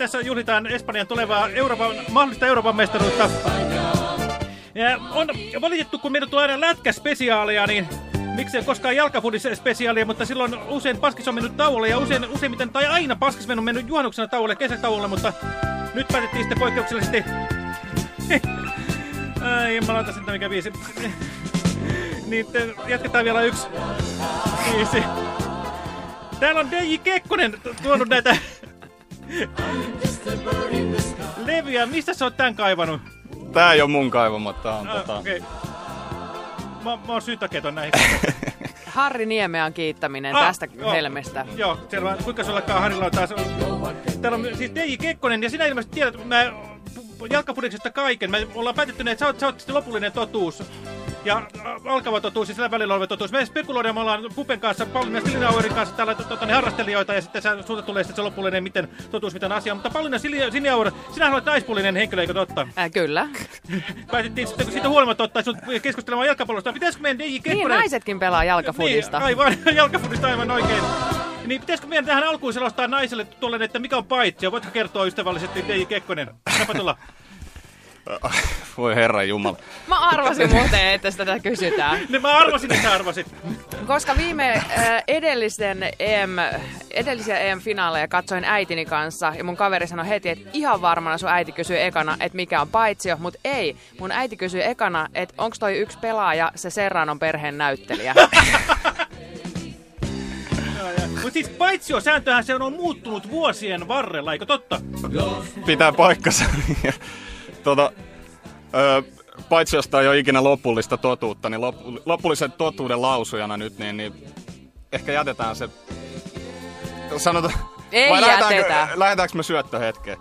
Tässä juhlitaan Espanjan tulevaa Euroopan, mahdollista Euroopan mestaruutta. Ja on valitettu, kun meillä tulee aina lätkäspesiaaleja, niin miksei koskaan jalkafudis-spesiaalia, mutta silloin usein paskis on mennyt tauolle ja usein, useimmiten, tai aina paskis on mennyt juhannuksena tauolle, kesätauolle, mutta nyt päätettiin sitten poikkeuksellisesti... Ai, jumalauta sitten mikä biisi. niin jatketaan vielä yksi biisi. Täällä on DJ Kekkonen tuonut näitä levyjä. Mistä sä oot tän kaivannut? Tää ei oo mun kaivama, tää on Ah, tota... okay. Mä, mä oon syytäketon näihin. Harri Niemeän kiittäminen Ah, tästä joo. helmestä. Joo, selvä. Kuinka se ollakaan Harilla on taas... Täällä on siis DJ Kekkonen, ja sinä ilmeisesti tiedät, mä jalkapudiksesta kaiken. Me ollaan päätetty, että sä oot, sä oot sitten lopullinen totuus. Ja alkava totuus ja sillä välillä oleva totuus. Me spekuloidaan, me ollaan Pupen kanssa, Pauliina Silinauerin kanssa täällä to, to, harrastelijoita, ja sitten sä, sulta tulee sitten se lopullinen, miten totuus, miten asia. Mutta Pauliina Silinauer, sinä olet naispuolinen henkilö, eikö totta? Äh, kyllä. Päätettiin sitten, kun siitä huolimatta ottaa sinut keskustelemaan jalkapallosta. Pitäisikö meidän DJ Kekkonen... Niin, naisetkin pelaa jalkafudista. Niin, aivan, jalkafudista aivan oikein. Niin pitäisikö meidän tähän alkuun selostaa naiselle tuolle, että mikä on paitsi? Voitko kertoa ystävällisesti, DJ Kekkonen? Annapa tulla. Voi herra jumala. Mä arvasin muuten, että sitä tätä kysytään. Niin mä arvasin, että arvasit. Koska viime äh, edellisten EM, edellisiä EM-finaaleja katsoin äitini kanssa ja mun kaveri sanoi heti, että ihan varmana sun äiti kysyy ekana, että mikä on paitsio, mutta ei. Mun äiti kysyy ekana, että onko toi yksi pelaaja se Serranon perheen näyttelijä. Mutta siis paitsio sääntöhän se on muuttunut vuosien varrella, eikö totta? Pitää paikkansa. tota, ö, paitsi josta ei ole ikinä lopullista totuutta, niin lop, lopullisen totuuden lausujana nyt, niin, niin ehkä jätetään se... Sanotaan... Ei vai lähdetäänkö- jätetä. Lähdetäänkö me syöttöhetkeen?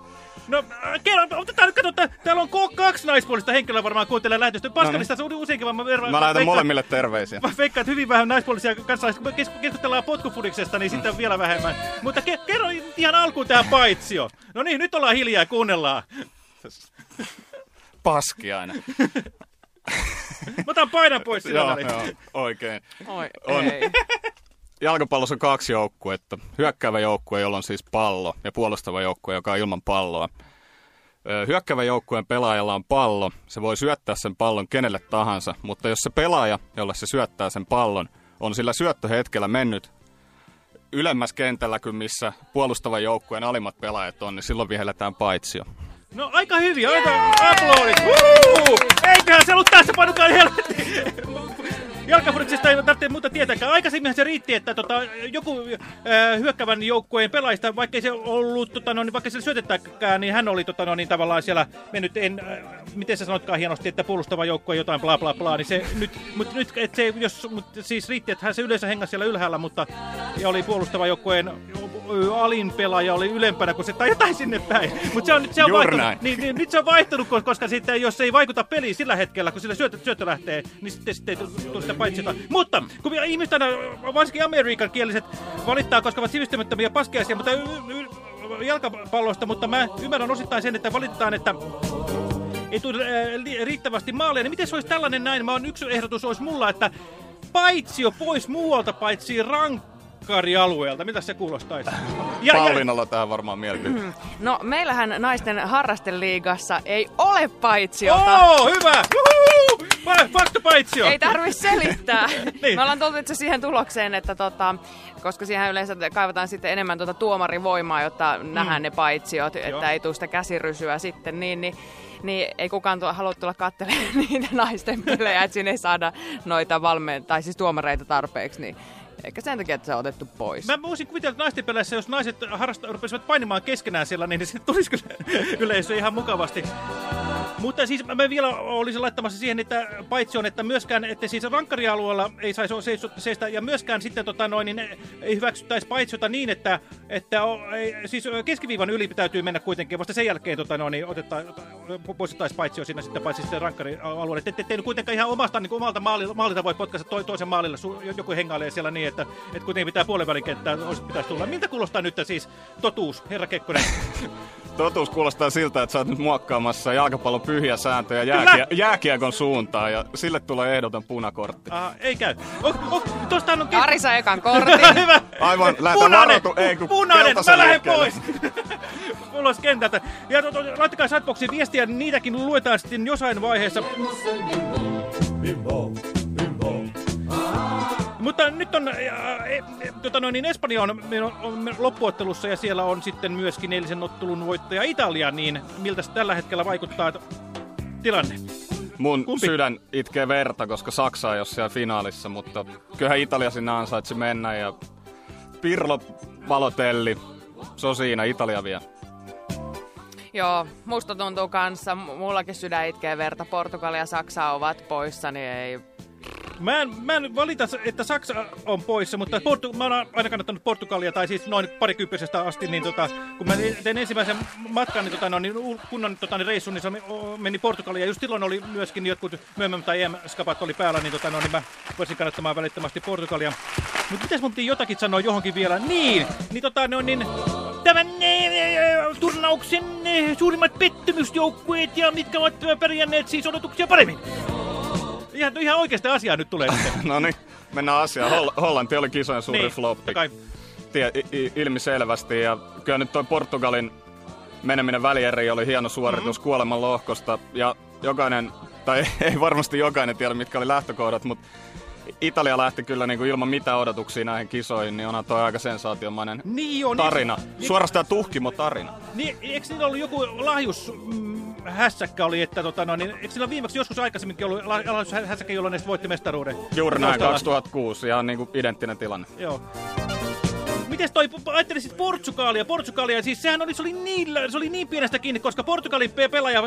No, äh, kerro, otetaan nyt, katsotaan, täällä on kaksi naispuolista henkilöä varmaan kuuntelee lähetystä. Paskalista se on useinkin vaan... Mä, No Mä lähetän molemmille terveisiä. Mä veikkaan, että hyvin vähän naispuolisia kanssa, keskustellaan potkufudiksesta, niin sitten vielä vähemmän. Mutta ke- kerro ihan alkuun tähän paitsio. No niin, nyt ollaan hiljaa ja kuunnellaan. Paskiainen. Mä otan painan pois sillä joo, joo, oikein. Oi, On. ei. Jalkapallossa on kaksi joukkuetta. Hyökkäävä joukkue, jolla on siis pallo, ja puolustava joukkue, joka on ilman palloa. Ö, Hyökkäävä joukkueen pelaajalla on pallo. Se voi syöttää sen pallon kenelle tahansa, mutta jos se pelaaja, jolle se syöttää sen pallon, on sillä syöttöhetkellä mennyt ylemmäs kentällä kuin missä puolustava joukkueen alimmat pelaajat on, niin silloin vihelletään paitsio. No aika hyvin, aika aplodit. Eiköhän se ollut tässä panukaan helvetti. Jalkafudiksesta ei tarvitse muuta tietääkään. Aikaisemminhan se riitti, että tota, joku äh, hyökkävän joukkueen pelaajista, vaikka se ollut, tota, no, niin, vaikka se syötettäkään, niin hän oli tota, no, niin, tavallaan siellä mennyt, en, äh, miten sä sanotkaan hienosti, että puolustava joukkue jotain bla bla bla, niin se nyt, mutta nyt, että se, jos, mut, siis riitti, että hän se yleensä hengasi siellä ylhäällä, mutta ja oli puolustava joukkueen alin pelaaja oli ylempänä kuin se, tai jotain sinne päin. Mutta se on, nyt se on Juuri vaihtunut, niin, niin, nyt se on vaihtunut, kos- koska sitten, jos se ei vaikuta peliin sillä hetkellä, kun sillä syöttö, syöttö lähtee, niin sitten, sitten ei tule sitä paitsiota. Mutta kun ihmiset aina, varsinkin amerikan kieliset, valittaa, koska ovat sivistymättömiä paskeaisia, mutta jalkapallosta, mutta mä ymmärrän osittain sen, että valitetaan, että ei tule riittävästi maaleja, niin miten se olisi tällainen näin? Mä on yksi ehdotus olisi mulla, että paitsio pois muualta paitsi rankkarialueelta. Mitä se kuulostaisi? Ja, ja, Pauliinalla on tähän varmaan mielipide. No, meillähän naisten harrasteliigassa ei ole paitsiota. Oo, hyvä! Juhu! Pa- Fakta paitsio! Ei tarvi selittää. Niin. Me ollaan tultu itse siihen tulokseen, että tota, koska siihen yleensä kaivataan sitten enemmän tuota tuomarivoimaa, jotta mm. nähdään ne paitsiot, Joo. että ei tule sitä käsirysyä sitten, niin, niin, niin ei kukaan tuo, halua tulla katselemaan niitä naisten pelejä, että siinä ei saada noita valmeen, tai siis tuomareita tarpeeksi, niin ehkä sen takia, että se on otettu pois. Mä voisin kuvitella, että naisten peleissä, jos naiset harrasta, rupesivat painimaan keskenään siellä, niin se tulisi kyllä yleisö ihan mukavasti. Mutta siis mä vielä olisin laittamassa siihen, että paitsi on, että myöskään, että siis rankkarialueella ei saisi seistä, ja myöskään sitten tota noin, niin ei hyväksyttäisi paitsiota niin, että, että o- ei, siis keskiviivan yli täytyy mennä kuitenkin, vasta sen jälkeen tota noin, niin otetaan, poistettaisiin paitsio siinä sitten paitsi sitten rankkarialueelle. Te ette nyt kuitenkaan ihan omasta, niin omalta maalilta, maalilta voi potkaista to, toisen maalilla, su, joku hengailee siellä niin, että, että kuitenkin pitää puolen välin kenttää olisi- pitäisi tulla. Miltä kuulostaa nyt siis totuus, herra Kekkonen? Totuus kuulostaa siltä, että sä oot nyt muokkaamassa jalkapallon pyhiä sääntöjä jääkie- jääkiekon suuntaan ja sille tulee ehdoton punakortti. Aha, ei käy. O, o, tostahan on... Kari sai ekan kortin. Hyvä. Aivan, lähdetään Punainen, varoitu- ei, kun punainen, mä lähden pois. Ulos kentältä. Ja to, to, laittakaa chatboxiin viestiä, niitäkin luetaan sitten jossain vaiheessa. Mutta nyt on, äh, e, e, tota noin, niin Espanja on, on, on loppuottelussa ja siellä on sitten myöskin eilisen ottelun voittaja Italia, niin miltä tällä hetkellä vaikuttaa tilanne? Mun Kumpi? sydän itkee verta, koska Saksa ei ole siellä finaalissa, mutta kyllähän Italia sinne ansaitsi mennä ja Pirlo, Balotelli, se on siinä, Italia vie. Joo, musta tuntuu kanssa. Mullakin sydän itkee verta. Portugali ja Saksa ovat poissa, niin ei... Mä en, mä en valita, että Saksa on poissa, mutta Portu, mä oon aina kannattanut Portugalia, tai siis noin parikymppisestä asti, niin tota, kun mä tein ensimmäisen matkan, niin, tota, no, niin kunnon tota, niin reissun, niin se meni Portugalia. Just silloin oli myöskin jotkut myöhemmät tai EM-skapat oli päällä, niin, tota, no, niin mä voisin kannattamaan välittömästi Portugalia. Mutta mitäs mun jotakin sanoa johonkin vielä? Niin, niin tota, no, niin tämän eh, turnauksen suurimmat pettymysjoukkueet ja mitkä ovat pärjänneet siis odotuksia paremmin. Ihan, ihan oikeasta asiaa nyt tulee. No niin, mennään asiaan. Hol- Hollanti oli kisojen suuri niin, floppi. kai. Tie, i- ilmiselvästi. Ja kyllä nyt toi Portugalin meneminen välieriin oli hieno suoritus mm-hmm. kuoleman lohkosta. Ja jokainen, tai ei varmasti jokainen tiedä mitkä oli lähtökohdat, mutta Italia lähti kyllä niinku ilman mitään odotuksia näihin kisoihin, niin onhan toi aika sensaatiomainen Niin on. tarina. Niin, Suorastaan tuhkimo tarina. niin, eikö niillä ollut joku lahjus mm, hässäkkä oli, että tota, no, niin, eikö niillä viimeksi joskus aikaisemminkin ollut hässäkkä, jolloin ne voitti mestaruuden? Juuri näin, Taustalla. 2006, ihan niinku identtinen tilanne. Joo. Mites toi, ajattelin siis Portugalia, Portugalia, siis sehän oli, se oli niin, se oli niin pienestä kiinni, koska Portugalin pe- pelaaja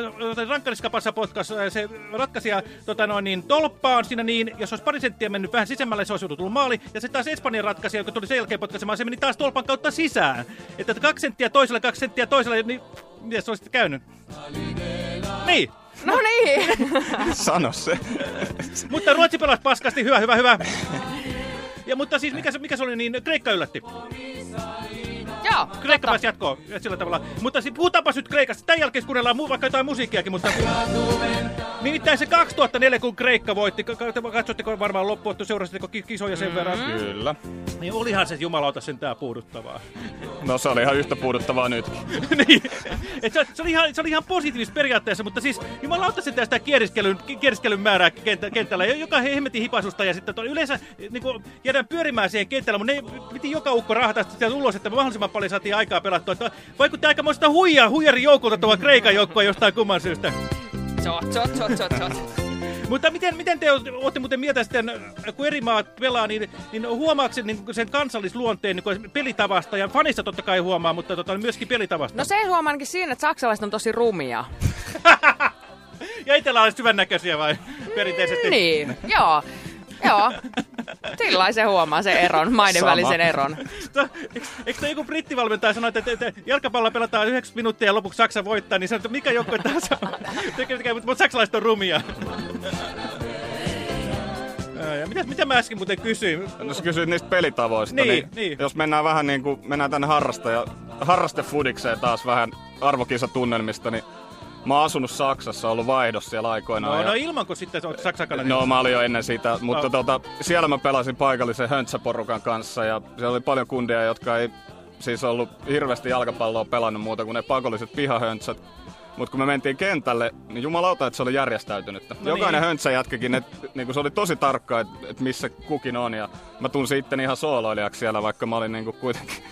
rankkariskapassa potkas, se ratkaisi ja tota noin, niin tolppaan siinä niin, jos olisi pari senttiä mennyt vähän sisemmälle, se olisi tullut maali, ja se taas Espanjan ratkaisi, joka tuli sen jälkeen potkaisemaan, se meni taas tolpan kautta sisään. Että kaksi senttiä toiselle, kaksi senttiä toiselle, niin miten se olisi käynyt? Niin, No niin! Sano se. mutta Ruotsi pelasi paskasti, hyvä, hyvä, hyvä. Ja mutta siis mikä se, mikä se oli, niin Kreikka yllätti. Joo, Kreikka pääsi jatkoon ja sillä tavalla. Mutta si- puhutaanpa nyt Kreikasta. Tämän jälkeen kuunnellaan mu- vaikka jotain musiikkiakin, mutta... Nimittäin se 2004, kun Kreikka voitti, ka- ka- katsotteko varmaan loppuottu, seurasitteko ki- kisoja sen verran, Kyllä. niin olihan se jumalauta sentään puuduttavaa. No se oli ihan yhtä puuduttavaa nyt. niin. Et se, se, oli ihan, se oli ihan positiivista periaatteessa, mutta siis jumalauta sentään sitä kieriskelyn, kieriskelyn määrää kentä, kentällä, joka hemmetin hipasusta ja sitten yleensä niin jäädään pyörimään siihen kentällä, mutta ne piti joka ukko rahata sieltä ulos, että mahdollisimman paljon saatiin aikaa pelattua. Että vaikutti aikamoista huijaa, huijarin joukolta tuo Kreikan joukkoa jostain kumman syystä. Tsot, tsot, tsot, tsot, tsot. Mutta miten, miten te olette muuten mieltä sitten, kun eri maat pelaa, niin, niin huomaako sen, niin sen kansallisluonteen niin pelitavasta, ja fanissa totta kai huomaa, mutta tota, myöskin pelitavasta. No se huomaa ainakin siinä, että saksalaiset on tosi rumia. Ja itsellä olisi hyvännäköisiä vai perinteisesti? Niin, joo. Joo. Sillä se huomaa sen eron, maiden Sama. välisen eron. To- Eikö, eikö joku brittivalmentaja sanoi, että, että, että jalkapalloa pelataan 9 minuuttia ja lopuksi Saksa voittaa, niin sanoi, että mikä joukkue tahansa tekee, tekee, mutta mutta saksalaiset on rumia. Ja mitä, mitä mä äsken muuten kysyin? No sä kysyit niistä pelitavoista, Niin, niin, niin. jos mennään vähän niin kuin, mennään tänne harrastaja, harrastefudikseen taas vähän arvokisatunnelmista, niin mä oon asunut Saksassa, ollut vaihdossa siellä aikoinaan. No, ja- no ilmanko sitten olet Saksan kannalta? No mä olin jo ennen sitä, mutta No. tota, siellä mä pelasin paikallisen höntsäporukan kanssa ja siellä oli paljon kundia, jotka ei siis ollut hirveästi jalkapalloa pelannut muuta kuin ne pakolliset pihahöntsät. Mutta kun me mentiin kentälle, niin jumalauta, että se oli järjestäytynyttä. No Jokainen niin. höntsäjätkäkin, et, niin se oli tosi tarkka, että et missä kukin on. Ja mä tunsin itteni ihan sooloilijaksi siellä, vaikka mä olin niin kuitenkin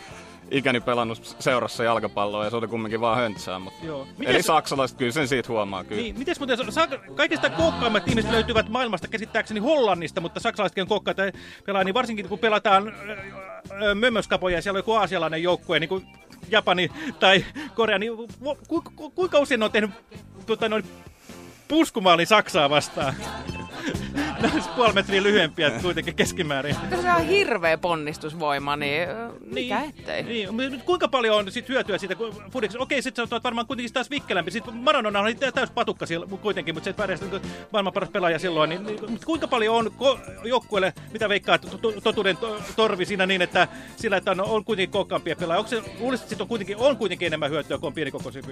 ikäni pelannut seurassa jalkapalloa ja se oli kumminkin vaan höntsää. Mutta... Joo. Eli Mites- saksalaiset kyllä sen siitä huomaa kyllä. Niin, mites muuten, sa- kaikista kookkaimmat ihmiset löytyvät maailmasta käsittääkseni Hollannista, mutta saksalaisetkin on kookkaita pelaa, niin varsinkin kun pelataan mömmöskapoja ja siellä on joku aasialainen joukkue, niin kuin Japani tai Korea, niin vo- ku, ku, kuinka usein ne on tehnyt tota, noin puskumaalin Saksaa vastaan? on puoli metriä lyhyempiä kuitenkin keskimäärin. Se on hirveä ponnistusvoima, niin mikä niin, ettei. Niin. Kuinka paljon on sit hyötyä siitä fudiksesta? Okei, sitten sä oot varmaan kuitenkin taas vikkelämpi. Sitten Maradona oli täys patukka siellä kuitenkin, mutta se pärjäsi niin maailman paras pelaaja silloin. Niin, niin, mutta kuinka paljon on joukkueelle, mitä veikkaa, totuuden torvi siinä niin, että sillä, että on, on kuitenkin kokkaampia pelaajia? Onko se, luulisit, että on kuitenkin, on kuitenkin enemmän hyötyä kuin on pienikokoisia?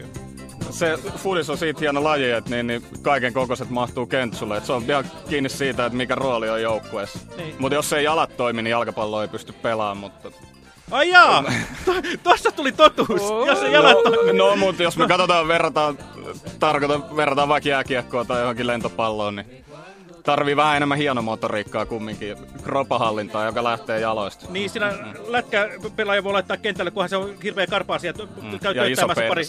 Se fudis on siitä hieno laji, että niin, niin kaiken kokoiset mahtuu kentsulle. Että se on vielä kiinni siitä, että mikä rooli on joukkueessa. Niin. Mutta jos ei jalat toimi, niin jalkapallo ei pysty pelaamaan. Mutta Ai jaa! Tuossa tuli totuus, oh. jos se jalat no, no, mutta jos me katsotaan, verrataan, tarkoitan, verrataan vaikka jääkiekkoa tai johonkin lentopalloon, niin tarvii vähän enemmän hienomotoriikkaa kumminkin, kropahallintaa, joka lähtee jaloista. Niin, siinä mm. lätkäpelaaja voi laittaa kentälle, kunhan se on hirveä karpaasia. Mm. Ja iso pari.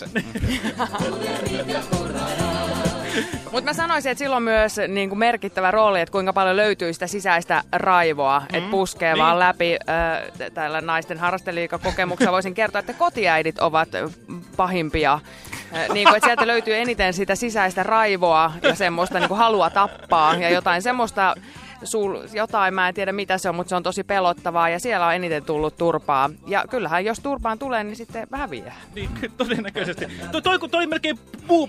Mutta mä sanoisin, että silloin myös niin kuin merkittävä rooli, että kuinka paljon löytyy sitä sisäistä raivoa, mm. että puskee niin. vaan läpi äh, täällä naisten harrasteliikakokemuksia. Voisin kertoa, että kotiäidit ovat pahimpia. Äh, niin kuin, että sieltä löytyy eniten sitä sisäistä raivoa ja semmoista niin kuin halua tappaa ja jotain semmoista sul, jotain, mä en tiedä mitä se on, mutta se on tosi pelottavaa ja siellä on eniten tullut turpaa. Ja kyllähän jos turpaan tulee, niin sitten häviää. Niin, todennäköisesti. Toi, toi, toi melkein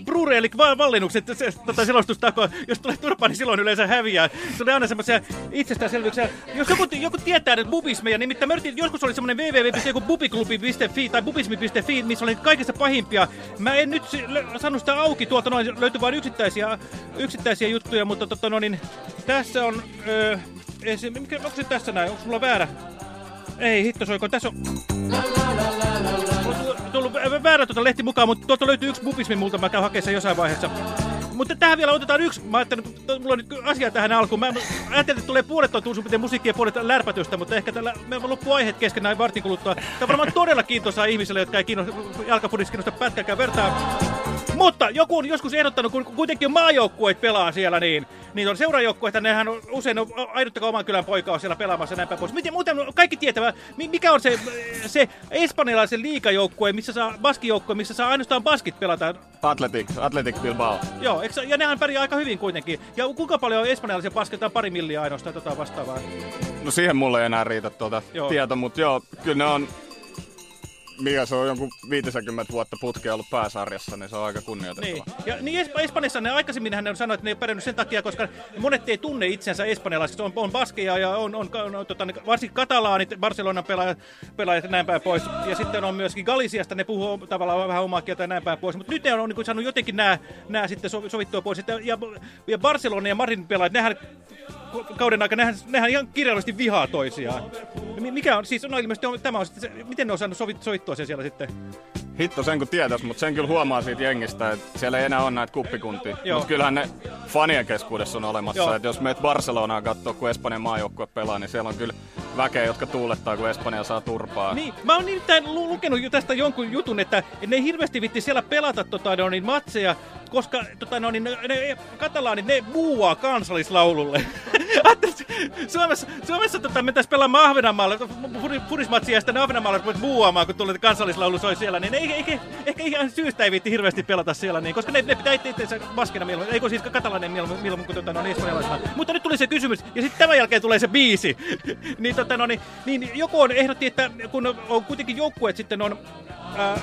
brure, eli vallinnukset, se, tota selostustako, jos tulee turpaa, niin silloin yleensä häviää. Se oli aina semmoisia itsestäänselvyyksiä. Jos joku, joku tietää nyt bubismeja, niin mitä yritin, joskus oli semmoinen www.bubiklubi.fi tai bubismi.fi, missä oli kaikista pahimpia. Mä en nyt saanut sitä auki tuolta, noin löytyy vain yksittäisiä, yksittäisiä juttuja, mutta tota, no, niin, tässä on Öö, se, mikä, onko se tässä näin? Onko sulla väärä? Ei, hitto soiko. Tässä on... On tullut väärä tuota lehti mukaan, mutta tuolta löytyy yksi bubismi multa. Mä käyn hakemaan sen jossain vaiheessa. Mutta tähän vielä otetaan yksi. Mä ajattelin, että mulla on nyt asia tähän alkuun. Mä ajattelin, että tulee puolet on suurin musiikkia ja puolet lärpätystä, mutta ehkä tällä me loppu aiheet kesken näin vartin kuluttua. Tämä on varmaan todella kiintoisaa ihmisille, jotka ei kiinnosta, jalkapudissa kiinnosta pätkääkään vertaa. Mutta joku on joskus ehdottanut, kun kuitenkin maajoukkueet pelaa siellä, niin, niin on seurajoukkueita, nehän on usein on ainuttakaan oman kylän poika on siellä pelaamassa näin päin pois. Miten, muuten kaikki tietävät, mikä on se, se espanjalaisen liikajoukkue, missä saa, baskijoukkue, missä saa ainoastaan baskit pelata? Atletic, Atletic Bilbao. Joo, eikö, ja nehän pärjää aika hyvin kuitenkin. Ja kuinka paljon espanjalaisia basketaan pari milliä ainoastaan tota vastaavaa? No siihen mulle ei enää riitä tuota tieto, mutta joo, kyllä ne on mikä se on jonkun 50 vuotta putkea ollut pääsarjassa, niin se on aika kunnioitettava. Niin, ja, niin Esp Espanjassa ne aikaisemmin hän on sanonut, että ne ei pärjännyt sen takia, koska monet ei tunne itsensä espanjalaisiksi. On, on baskeja ja on, on, on, tota, varsinkin katalaanit, Barcelonan pelaajat, pelaajat ja näin päin pois. Ja sitten on myöskin Galisiasta, ne puhuu tavallaan vähän omaa kieltä ja näin päin pois. Mutta nyt ne on, on niin saanut jotenkin nämä, nämä sitten sovittua pois. Ja, ja Barcelona ja Marin pelaajat, nehän kauden aikana, nehän, nehän ihan kirjallisesti vihaa toisiaan. Mikä on, siis no ilmeisesti on, tämä on sitten se, miten ne on saanut sovit, sovittua sen siellä sitten? Hitto sen kun tietäisi, mutta sen kyllä huomaa siitä jengistä, että siellä ei enää ole näitä kuppikuntia. Mutta kyllähän ne fanien keskuudessa on olemassa. Että jos meet Barcelonaan katsoa, kun Espanjan maajoukkue pelaa, niin siellä on kyllä väkeä, jotka tuulettaa, kun Espanja saa turpaa. Niin, mä oon nimittäin lukenut jo tästä jonkun jutun, että ne ei hirveästi vitti siellä pelata tota, no, niin matseja, koska tota, no, niin, ne, ne katalaanit, ne muuaa kansallislaululle. Suomessa, Suomessa tota, me tässä pelaamaan Ahvenanmaalle, furismatsia ja sitten Ahvenanmaalle voit muuamaan, kun tulee kansallislaulu soi siellä, niin ei, ehkä, ehkä ihan syystä ei viitti hirveästi pelata siellä, niin, koska ne, ne pitää itseensä maskina mieluummin, eikö siis katalainen mieluummin, mieluummin kuin tota, no, niin Mutta nyt tuli se kysymys, ja sitten tämän jälkeen tulee se biisi. niin, tota, no, niin, niin, joku on ehdotti, että kun on kuitenkin joukkueet sitten on... Ää,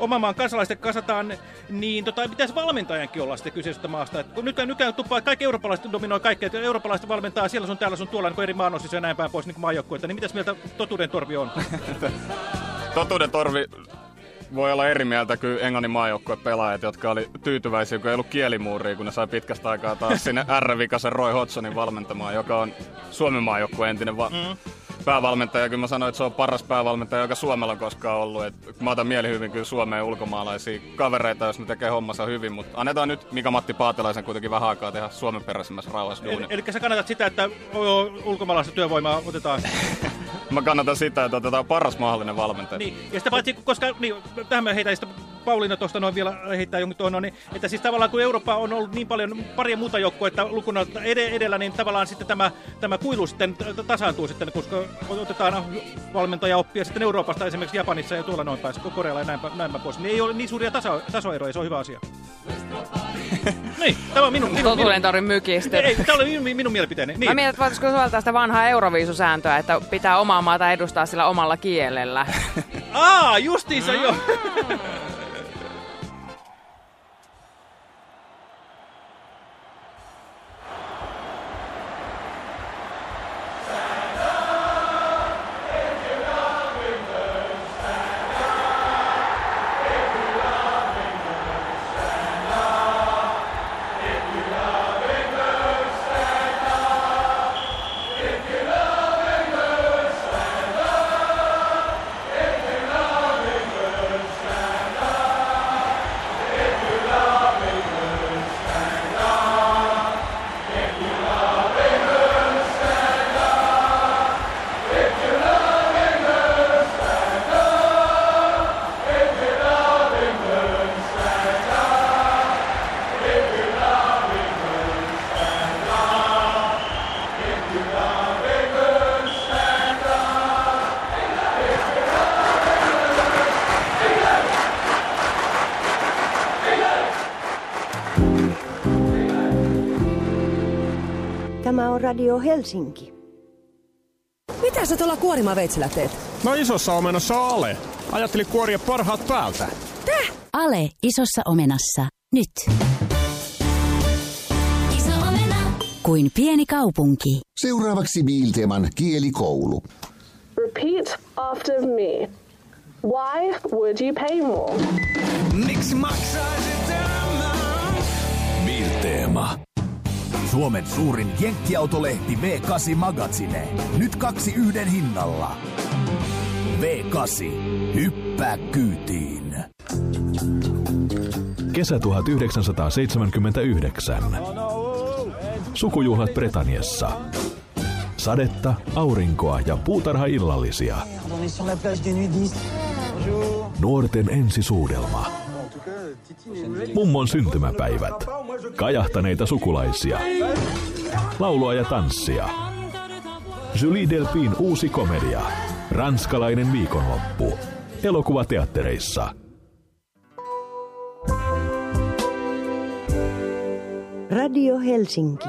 oman maan kansalaisten kasataan, niin tota, pitäisi valmentajankin olla sitten kyseisestä maasta. Et kun nytkään, nytkään tuppaa, kaikki eurooppalaiset dominoi kaikkea, että eurooppalaiset valmentaa siellä sun täällä sun tuolla niin eri maanosissa ja näin päin pois niin kuin maajoukkueita, niin mitäs mieltä totuuden torvi on? totuuden torvi voi olla eri mieltä kuin Englannin maajoukkueen pelaajat, jotka oli tyytyväisiä, kun ei ollut kielimuuria, kun ne sai pitkästä aikaa taas sinne R-vikasen Roy Hodgsonin valmentamaan, joka on Suomen maajoukkueen entinen va- mm päävalmentaja. Kyllä mä sanoin, että se on paras päävalmentaja, joka Suomella on koskaan ollut. Et mä otan mielihyvin kyllä Suomeen ulkomaalaisia kavereita, jos ne tekee hommansa hyvin. Mutta annetaan nyt Mika-Matti Paatelaisen kuitenkin vähän aikaa tehdä Suomen peräisemmässä rauhassa duuni. Eli, eli sä kannatat sitä, että ulkomaalaista työvoimaa otetaan? mä kannatan sitä, että otetaan paras mahdollinen valmentaja. Niin, ja sitä paitsi, koska niin, tähän mä heitän sitä Pauliina tuosta noin vielä heittää jonkin tuon, niin, että siis tavallaan kun Eurooppa on ollut niin paljon paria muuta joukkoa, lukuna edellä, niin tavallaan sitten tämä, tämä kuilu sitten tasaantuu sitten, koska otetaan valmentajaoppia sitten Euroopasta, esimerkiksi Japanissa ja tuolla noin päässä, Korealla ja näin, näin pois. Niin ei ole niin suuria taso, tasoeroja, se on hyvä asia. niin, tämä on minun... minun, minun mykistä. ei, tämä oli minun, minun mielipiteeni. Niin. Mä mietin, että voitaisiko soveltaa sitä vanhaa Euroviisusääntöä, että pitää omaa maata edustaa sillä omalla kielellä. Aa, justiinsa jo. Tämä Radio Helsinki. Mitä sä tuolla kuorimaveitsellä teet? No isossa omenassa ale. Ajattelin kuoria parhaat päältä. Ale isossa omenassa. Nyt. Iso omena. Kuin pieni kaupunki. Seuraavaksi Biilteeman kielikoulu. Repeat after me. Why would you pay more? Miksi maksaisit Suomen suurin jenkkiautolehti V8 Magazine. Nyt kaksi yhden hinnalla. V8. Hyppää kyytiin. Kesä 1979. Sukujuhlat Bretaniassa. Sadetta, aurinkoa ja puutarhaillallisia. Nuorten ensisuudelma. Mummon syntymäpäivät. Kajahtaneita sukulaisia. Laulua ja tanssia. Julie Delpin uusi komedia. Ranskalainen viikonloppu. Elokuvateattereissa. Radio Helsinki.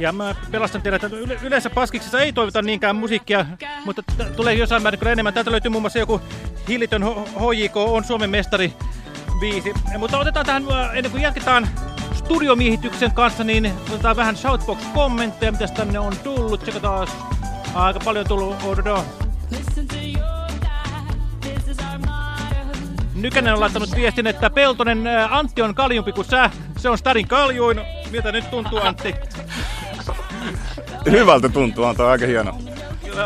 Ja mä pelastan teidät, että yle yleensä paskiksessa ei toivota niinkään musiikkia, mutta tulee jossain määrin kyllä enemmän. Täältä löytyy muun muassa joku hillitön HJK on Suomen mestari biisi. Mutta otetaan tähän, äh, ennen kuin jatketaan studiomiehityksen kanssa, niin otetaan vähän Shoutbox-kommentteja, mitä tänne on tullut. Tsekataan, aika paljon tullut. Ododo. Nykänen on laittanut viestin, että Peltonen ää, Antti on kaljumpi kuin sä. Se on Stadin kaljuin. Miltä nyt tuntuu, Antti? Hyvältä tuntuu, on aika hieno.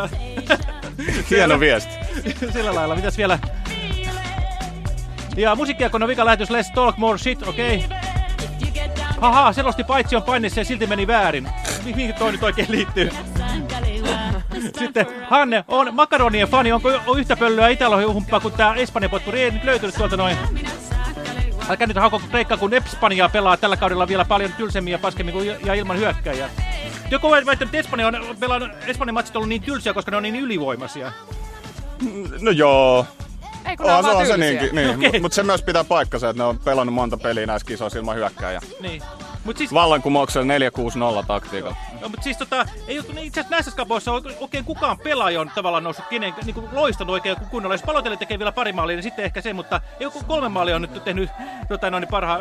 Hieno viesti. Sillä lailla. Mitäs vielä? Ja musiikkiakon vika lähetys Let's Talk More Shit, okei? Okay. Haha, selosti paitsi on painissa ja silti meni väärin. Mihin toi nyt oikein liittyy? Sitten Hanne on makaronien fani. Onko on yhtä pöllöä Itä-Lohi-uhumpaa kuin tää Espanjan potkuri? Ei nyt löytynyt tuolta noin. Älkää nyt hauko Kreikka, kun Espanjaa pelaa tällä kaudella vielä paljon tylsemmin ja paskemmin kuin ja ilman hyökkäjää. Joku on väittänyt, että Espanja on, pelannut, Espanjan matsit on ollut niin tylsiä, koska ne on niin ylivoimaisia. No joo. Ei kun ne on On, se vaan on se niinkin, niin. Okei. Mutta mut se myös pitää paikkansa, että ne on pelannut monta peliä näissä kisoissa ilman hyökkääjää. Niin. Mut siis, Vallankumouksella 4-6-0 taktiikalla. no, mut siis tota, ei ole itse asiassa näissä skapoissa oikein kukaan pelaaja on tavallaan noussut kenen, niin kuin loistanut oikein kunnolla. Jos Palotelle tekee vielä pari maalia, niin sitten ehkä se, mutta ei ole kolme maalia on nyt tehnyt tota, noin, parha,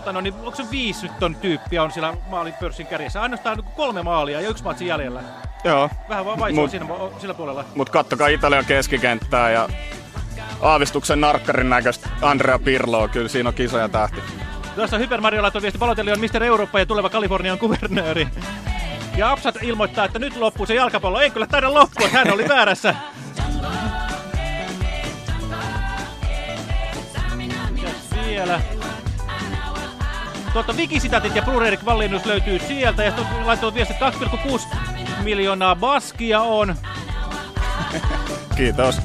tota, noin, onko se viisi nyt ton tyyppiä on siellä maalin pörssin kärjessä. Ainoastaan kolme maalia ja yksi matsi jäljellä. Joo. Vähän vaan vaisua Mut- siinä, sillä puolella. Mutta kattokaa Italian keskikenttää ja aavistuksen narkkarin näköistä Andrea Pirloa. Kyllä siinä on kisoja tähti. Tuossa Hyper Mario laittoi viesti, Balotelli on Mr. Eurooppa ja tuleva Kalifornian kuvernööri. Ja Apsat ilmoittaa, että nyt loppuu se jalkapallo. Ei kyllä taida loppua, hän oli väärässä. Mitäs vielä? Tuota, Wikisitatit ja Brurerik Vallinnus löytyy sieltä. Ja sitten laittoi viesti, että 2,6 miljoonaa baskia on. Kiitos.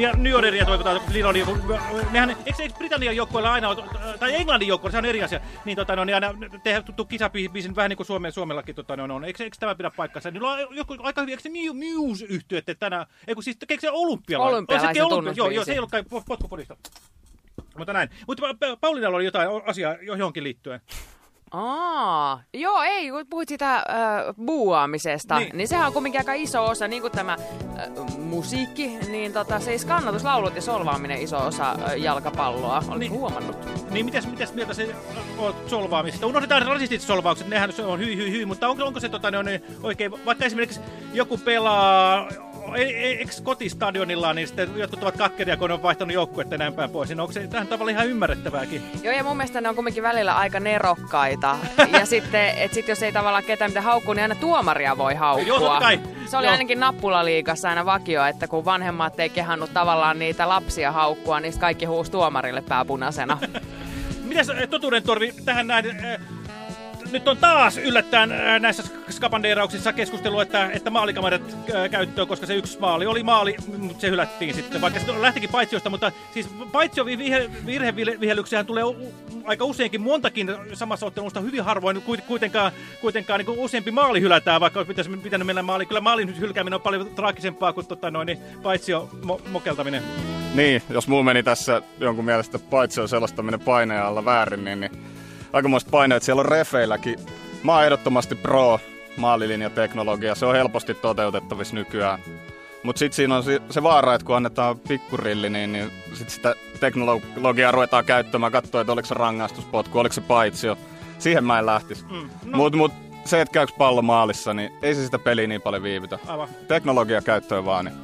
Ja New Orleania toivotaan, kun Lino oli joku, nehän, eikö, eikö Britannian joukkueella aina, ole- tai Englannin joukkueella, se on eri asia, niin tota, no, niin aina tehdään tuttu kisabiisin vähän niin kuin Suomen, Suomellakin, tota, no, on. Eikö, eikö tämä pidä paikkansa? Niillä on joku aika hyvin, eikö se Mu- Muse-yhtiö, että tänään, ei kun siis tekeekö se olympialainen? Olympialaisen On tunnusbiisi. Joo, joo, se ei ollut kai po- potkupodista. Mutta näin. Mutta Pa- Paulinalla oli jotain asiaa johonkin liittyen. Aa, joo, ei, kun puhuit sitä äh, buuaamisesta, Niin. niin. sehän on kumminkin aika iso osa, niin kuin tämä äh, musiikki, niin tota, siis kannatuslaulut ja solvaaminen iso osa äh, jalkapalloa. Oletko niin. huomannut? Niin mitäs, mitäs mieltä se on solvaamisesta? Unohdetaan rasistiset solvaukset, nehän on hyi hyi hyi, mutta onko, onko se tota, ne on ne oikein, vaikka esimerkiksi joku pelaa eikö kotistadionilla, niin sitten jotkut ovat kakkeria, kun on vaihtanut joukkuetta näin päin pois. Niin onko se tähän tavalla ihan ymmärrettävääkin? Joo, ja mun mielestä ne on kumminkin välillä aika nerokkaita. ja sitten, että sit jos ei tavallaan ketään mitä haukkuu, niin aina tuomaria voi haukkua. Joo, totta kai. Se oli Joo. ainakin nappulaliigassa aina vakio, että kun vanhemmat ei kehannut tavallaan niitä lapsia haukkua, niin kaikki huusi tuomarille pääpunaisena. Mitäs eh, totuuden torvi tähän näin? eh, Nyt on taas yllättäen eh, näissä skapandeerauksissa keskustelu, että, että maalikamerat eh, käyttöön, koska se yksi maali oli maali, mutta se hylättiin sitten. Vaikka se lähtikin paitsiosta, mutta siis paitsio virhe, virhevihelyksiähän tulee aika useinkin montakin samassa ottelusta hyvin harvoin kuit- kuitenkaan, kuitenkaan niin kuin useampi maali hylätään, vaikka olisi pitänyt mennä maali. Kyllä maalin hylkääminen on paljon traagisempaa kuin tota, noin, niin paitsio mo mokeltaminen. Niin, jos muu meni tässä jonkun mielestä paitsi on selostaminen paineen alla väärin, niin, niin aikamoista paineet siellä on refeilläkin. Mä oon ehdottomasti pro maalilinjateknologia, se on helposti toteutettavissa nykyään. Mutta sitten siinä on se, vaara, että kun annetaan pikkurilli, niin, niin sit sitä teknologiaa ruvetaan käyttämään, katsoa, että oliko se rangaistuspotku, oliko se paitsio. Siihen mä en lähtisi. Mm. No. Mutta mut, se, että käykö pallo maalissa, niin ei se sitä peliä niin paljon viivytä. Aivan. Teknologia käyttöön vaan, niin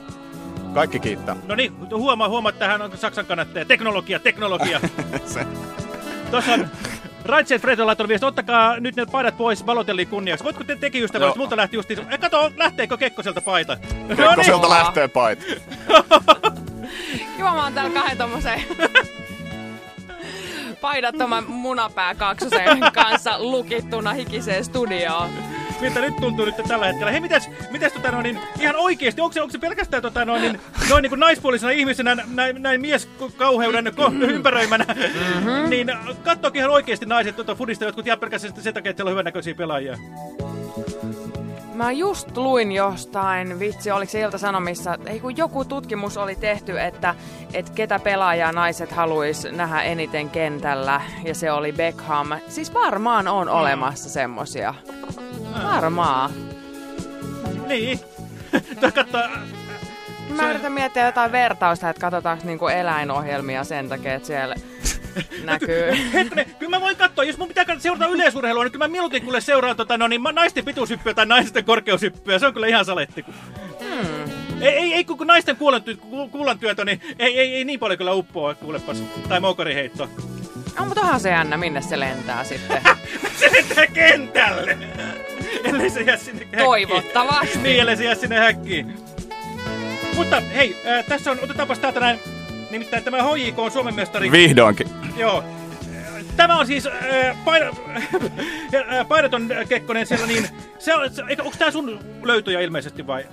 kaikki kiittää. No niin, huomaa, huomaa, että tähän on Saksan kannattaja. Teknologia, teknologia. se. Tuossa on Raitsen Fredo laittanut viesti, ottakaa nyt ne paidat pois Balotelliin kunniaksi. Voitko te teki ystävällisesti? Joo. Multa lähti justiin... Eh, kato, lähteekö Kekkoselta paita? Kekkoselta lähtee paita. Kiva, mä oon täällä kahden tommosen paidattoman munapää kaksosen kanssa lukittuna hikiseen studioon. Miltä nyt tuntuu nyt tällä hetkellä? Hei, mitäs, mitäs tota noin, niin, ihan oikeesti, onko se, onko se pelkästään tota noin, niin, noin niin kuin naispuolisena ihmisenä, näin, näin mieskauheuden ko, ympäröimänä, Mm-hmm. niin katsoakin ihan oikeesti naiset tuota fudista jotkut ihan pelkästään sen takia, että siellä on hyvännäköisiä pelaajia. Mä just luin jostain, vitsi, oliko se Ilta-Sanomissa, ei kun joku tutkimus oli tehty, että, että ketä pelaajaa naiset haluaisi nähdä eniten kentällä, ja se oli Beckham. Siis varmaan on olemassa semmosia. Varmaan. Niin. Katsoo, Mä yritän miettiä jotain vertausta, että katsotaanko niinku eläinohjelmia sen takia, että siellä näkyy. Hetkinen, kyllä mä voin katsoa, jos mun pitää seurata yleisurheilua, niin kyllä mä mieluiten kuule seuraan tota, no, niin, naisten pituushyppyä tai naisten korkeushyppyä. Se on kyllä ihan saletti. Hmm. Ei, ei, ei kun naisten kuulanty, ku, kuulantyötä, niin ei, ei, ei niin paljon kyllä uppoa kuulepas. Tai moukariheitto. No, mutta onhan se jännä, minne se lentää sitten. Se lentää kentälle! Ellei se jää sinne häkkiin. Toivottavasti. Niin, ellei se jää sinne häkkiin. Mutta hei, äh, tässä on, otetaanpas täältä näin, nimittäin tämä HJK on Suomen mestari. Vihdoinkin. Joo. Tämä on siis äh, paino, äh, painoton Kekkonen siellä, niin se on, se, eikö, onko tämä sun löytöjä ilmeisesti vai?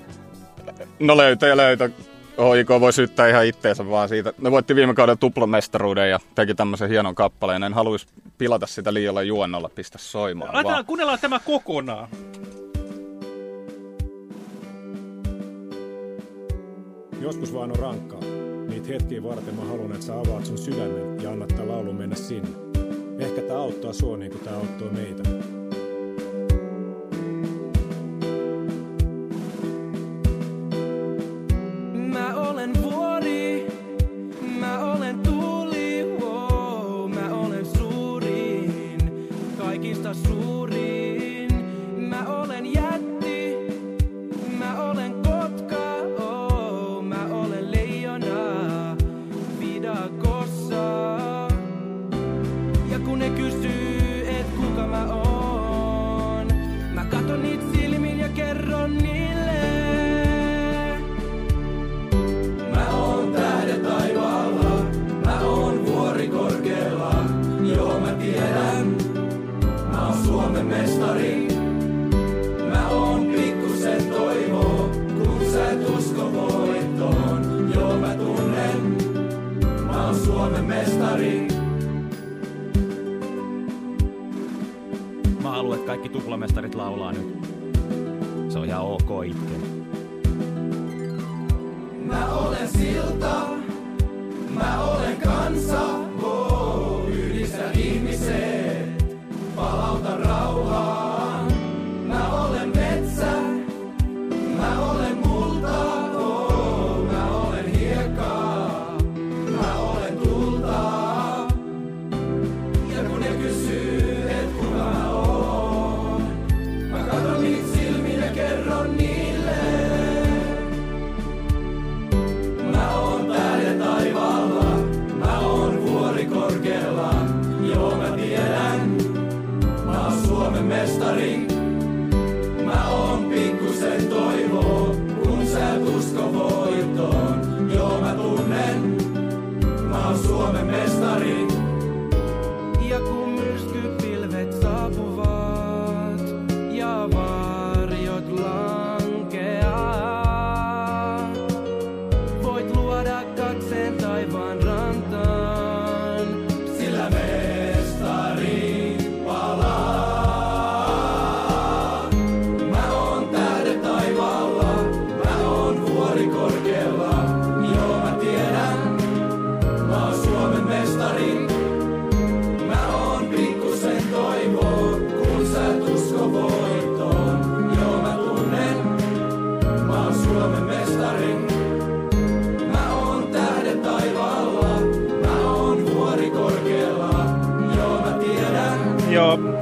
No löytö ja löytö. HJK voi syyttää ihan itteensä vaan siitä. Ne voitti viime kauden tuplamestaruuden ja teki tämmöisen hienon kappaleen. En haluaisi pilata sitä liialla juonnolla, pistä soimaan Laitetaan, vaan. kuunnellaan tämä kokonaan. Joskus vaan on rankkaa. Niitä hetkiä varten mä haluan, että sä avaat sun sydämen ja annat tää laulu mennä sinne. Ehkä tää auttaa sua niin kuin tää auttoi meitä. suuri, kaikista suurin.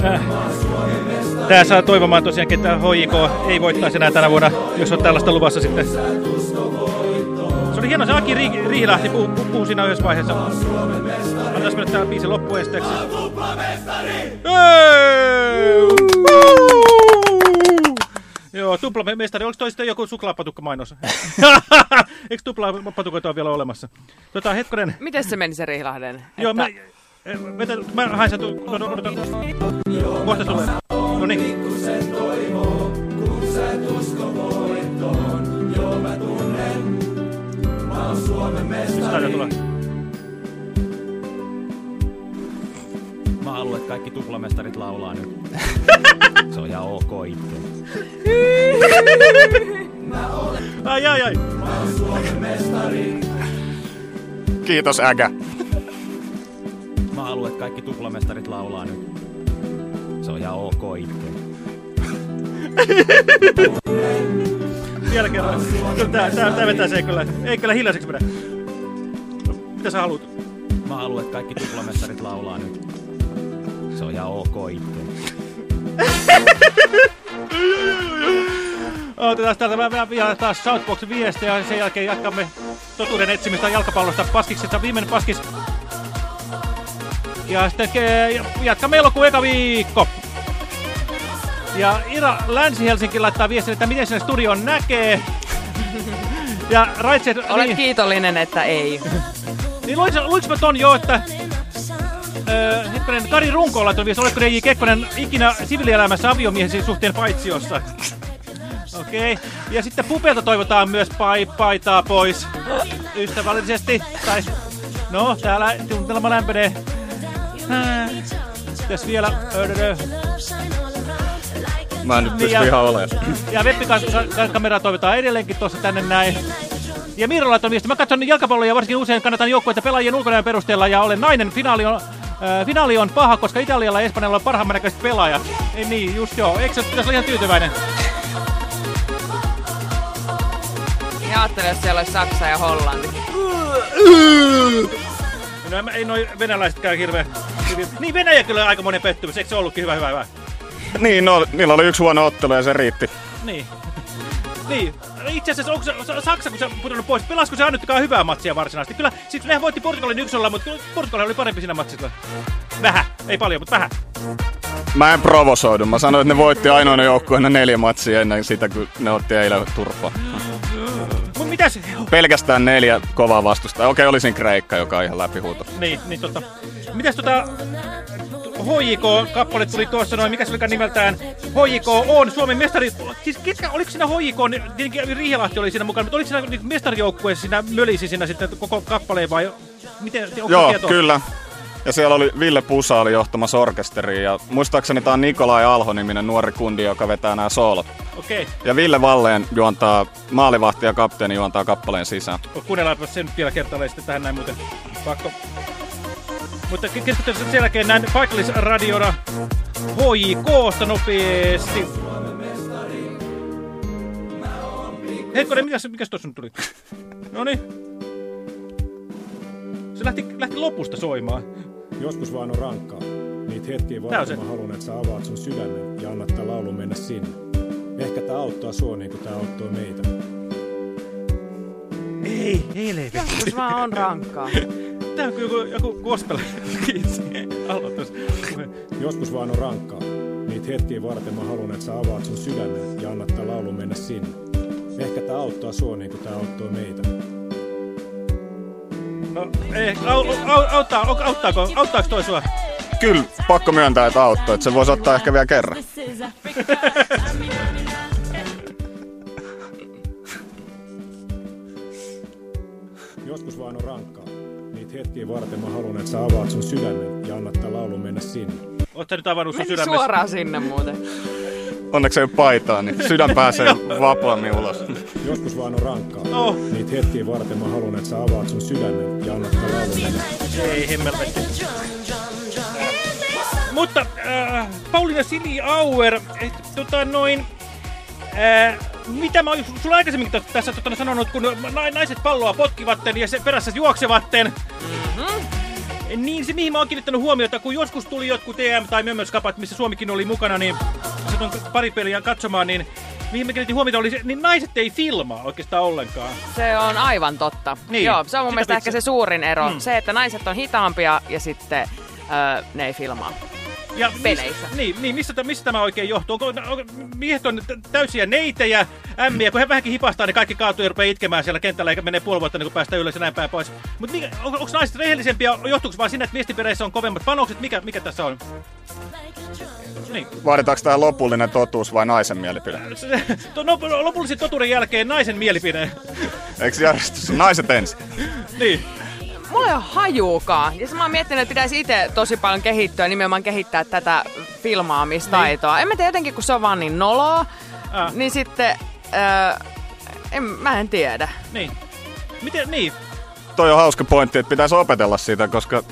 Äh. mä oon Suomen mestari. Tää saa toivomaan tosiaankin, että HJK ei voittaisi enää tänä vuonna, jos on tällaista luvassa sitten. Se oli hieno, se Aki Ri Riihilahti puhui puhu, puhu siinä yhdessä vaiheessa. Antaisi mennä tää biisin loppuesteeksi. Joo, tuplamestari. Oliko toi sitten joku suklaapatukka-mainos? Eikö tuplapatukoita ole vielä olemassa? Tota, hetkonen. Miten se meni se Rihlahden? Joo, mä, vetä, mä haen sen, tu- no, no, odota. Kohta sulle. No niin. Pikkusen toivoa, kun sä et usko voittoon. Joo mä tunnen, mä oon Suomen mestari. Mä haluan, että kaikki tuplamestarit laulaa nyt. Se on ihan ok itke. Ai, ai, ai. Mä oon Suomen mestari. Kiitos äkä. Mä haluan, että kaikki tuplamestarit laulaa nyt. Se on ihan ok itke. Vielä kerran. Kyllä tää, tää, tää vetää se kyllä. Ei kyllä hiljaiseksi mene. Mitä sä haluat? Mä haluan, että kaikki tuplamestarit laulaa nyt. Se on ihan ok itke. Otetaan täältä vähän vielä taas Southboxin viestiä ja sen jälkeen jatkamme totuuden etsimistä jalkapallosta paskiksesta. Viimeinen paskis. Ja sitten ke- jatkamme elokuun eka viikko. Ja Ira Länsi-Helsinki laittaa viestin, että miten sinne studion näkee. Ja Raitse... Olet niin, kiitollinen, että ei. niin luinko, luinko mä ton jo, että... Öö, hetkonen, Kari Runko laittoi viesti, oletko DJ Kekkonen ikinä siviilielämässä aviomiehesi suhteen paitsiossa? Okei. Okay. Ja sitten Pupelta toivotaan myös pai, paitaa pois. Ystävällisesti. Tai... No, täällä tunnelma lämpenee. Äh. Mitäs vielä? Ödödö. Mä en nyt pysty ja- ihan olemaan. Ja webbikamera toivotaan edelleenkin tuossa tänne näin. Ja Miiro laittoi viesti, mä katson jalkapalloa ja varsinkin usein kannatan joukkueita pelaajien ulkonäön perusteella ja olen nainen. Finaali on, äh, finaali on paha, koska Italialla ja Espanjalla on parhaimman näköiset pelaajat. Ei niin, just joo. Eikö se pitäisi olla ihan tyytyväinen? Ja ajattelen, jos siellä olisi Saksa ja Hollanti. No, ei noi venäläisetkään hirveän hyvin. Niin Venäjä kyllä aika monen pettymys, eikö se ollutkin hyvä, hyvä, hyvä? Niin, no, niillä oli yksi huono ottelu ja se riitti. Niin. Niin. Itse asiassa onko se, Sa- Saksa, kun se on pudonnut pois, pelasko se ainuttakaan hyvää matsia varsinaisesti? Kyllä, siis nehän voitti Portugalin yksi olla, mutta kyllä Portugali oli parempi siinä matsissa. Vähän, ei paljon, mutta vähän. Mä en provosoidu. Mä sanoin, että ne voitti ainoana joukkueena neljä matsia ennen sitä, kun ne otti eilen turpaa. Mut mitäs? Pelkästään neljä kovaa vastusta. Okei, olisin Kreikka, joka on ihan läpihuuto. Niin, niin tota. Mitäs tota... HJK-kappale tuli tuossa noin, mikä se olikaan nimeltään? HJK on Suomen mestari... Siis ketkä, oliko siinä HJK, tietenkin Riihelahti oli siinä mukana, mutta oliko siinä niin mestarijoukkueessa siinä mölisi siinä sitten koko kappaleen vai... Miten, onko Joo, tietoa? kyllä. Ja siellä oli Ville Pusa oli johtamassa orkesteria ja muistaakseni tää on Nikolai Alho-niminen nuori kundi, joka vetää nämä soolot. Okei. Ja Ville Valleen juontaa, maalivahti ja kapteeni juontaa kappaleen sisään. Kuunnellaanpa sen nyt vielä kertaalleen sitten tähän näin muuten. Pakko. Mutta keskustellaan sen jälkeen näin paikallisradiona HJKsta nopeasti. Hetkinen, mikäs, mikäs tuossa nyt tuli? Noniin. Se lähti, lähti lopusta soimaan. Joskus vaan on rankkaa. Niitä hetkiä varten mä haluan, että sä avaat sun sydämen ja annat tää laulun mennä sinne. Ehkä tää auttaa sua niin kuin tää auttoi meitä. Ei, ei levi. Joskus vaan on rankkaa. Tää on joku, joku gospel aloitus. Joskus vaan on rankkaa. Niitä hetkiä varten mä haluan, että sä avaat sun sydämen ja annat tää laulun mennä sinne. Ehkä tää auttaa sua niin kuin tää auttoi meitä. No, ei, au, au, auttaa, au- auttaako, auttaako toi sua? Kyllä, pakko myöntää, että auttoi. Että se voisi ottaa ehkä vielä kerran. Joskus vaan on rankkaa. Niitä hetkiä varten mä haluan, että sä avaat sun sydämen ja annat tää laulun mennä sinne. Oot sä nyt avannut sun sydämessä? suoraan sinne muuten. Onneksi ei ole paitaa, niin sydän pääsee vapaammin ulos. Joskus vaan on rankkaa. Oh. Niitä hetkiä varten mä haluan, että sä avaat sun sydämen ja annat tää laulun mennä. Ei hemmelvetti. Mutta äh, Pauliina Sili Auer, tota noin, äh, mitä mä oon sulla aikaisemmin tässä tota, sanonut, kun na- naiset palloa potkivatten ja se perässä juoksevatten, niin se mihin mä oon kiinnittänyt huomiota, kun joskus tuli jotkut TM- tai Mömmöskapat, missä Suomikin oli mukana, niin se on pari peliä katsomaan, niin mihin mä kiinnitin huomiota oli se, niin naiset ei filmaa oikeastaan ollenkaan. Se on aivan totta. Niin. Joo, se on mun Sitä mielestä pitää- ehkä se suurin ero. Mm. Se, että naiset on hitaampia ja sitten öö, ne ei filmaa. Ja Peleissä. Missä, niin, niin mistä, mistä tämä oikein johtuu? Onko, onko miehet on tä- täysiä neitejä, ämmiä, kun he vähänkin hipastaa, niin kaikki kaatuu ja rupeaa itkemään siellä kentällä, eikä menee puoli vuotta, niin kun päästään ylös ja näin päin pois. Mutta on, onko naiset rehellisempiä, johtuuko vaan sinne, että viestipereissä on kovemmat panokset? Mikä, mikä tässä on? Niin. Vaaditaanko tämä lopullinen totuus vai naisen mielipide? No, lopullisen totuuden jälkeen naisen mielipide. Eikö järjestys? Naiset ensin. niin. Mulla ei ole hajuukaan. Ja sit mä oon miettinyt, että pitäisi itse tosi paljon kehittyä, nimenomaan kehittää tätä filmaamistaitoa. En mä tiedä, jotenkin kun se on vaan niin noloa, Ah. niin sitten... Öö, en, mä en tiedä. Niin. Miten, niin. Toi on hauska pointti, että pitäisi opetella sitä, koska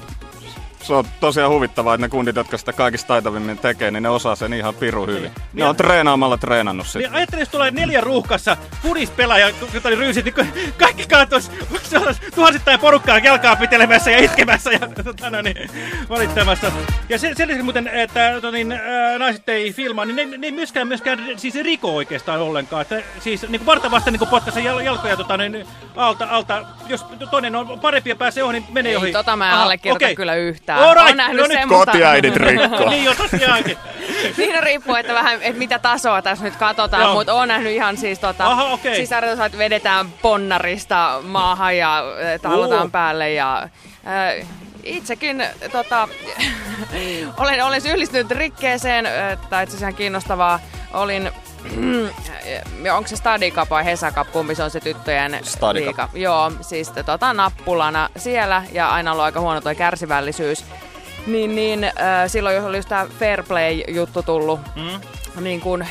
se on tosiaan huvittavaa, että ne kundit, jotka sitä kaikista taitavimmin tekee, niin ne osaa sen ihan piru hyvin. Ne on treenaamalla treenannut sitä. Niin ajattelin, jos tulee neljä ruuhkassa fudispelaaja, jota oli ryysit, niin ka- kaikki kaatuisi tuhansittain porukkaa kelkaa pitelemässä ja itkemässä ja tota, no, niin, valittamassa. Ja sen, sen lisäksi muuten, että tota, niin, ää, naiset ei filmaa, niin ne, ne ei myöskään, myöskään siis riko oikeastaan ollenkaan. Että, siis niin potkaavasta niin potkaisen jal, jalkoja tota, niin, alta, alta. Jos toinen on parempi ja pääsee ohi, niin menee Ei, ohi. tota mä en Aha, allekirjoita okei. kyllä yhtään. All right, no nyt semmoista- kotiäidit rikkoo. niin jo tosiaankin. Siinä riippuu, että vähän, että mitä tasoa tässä nyt katsotaan, mutta oon nähnyt ihan siis tota, Aha, siis tarkoitus, että vedetään ponnarista maahan ja äh, tallotaan Oo. päälle ja äh, itsekin tota, olen, olen syyllistynyt rikkeeseen, äh, tai itse asiassa ihan kiinnostavaa, olin onko se Study Cup vai Hesa Cup, kumpi se on se tyttöjen Study Cup. liiga? Joo, siis tota, nappulana siellä ja aina ollut aika huono toi kärsivällisyys. Niin, niin äh, silloin jos oli just tää Fair Play-juttu tullut, Mm. Niin kuin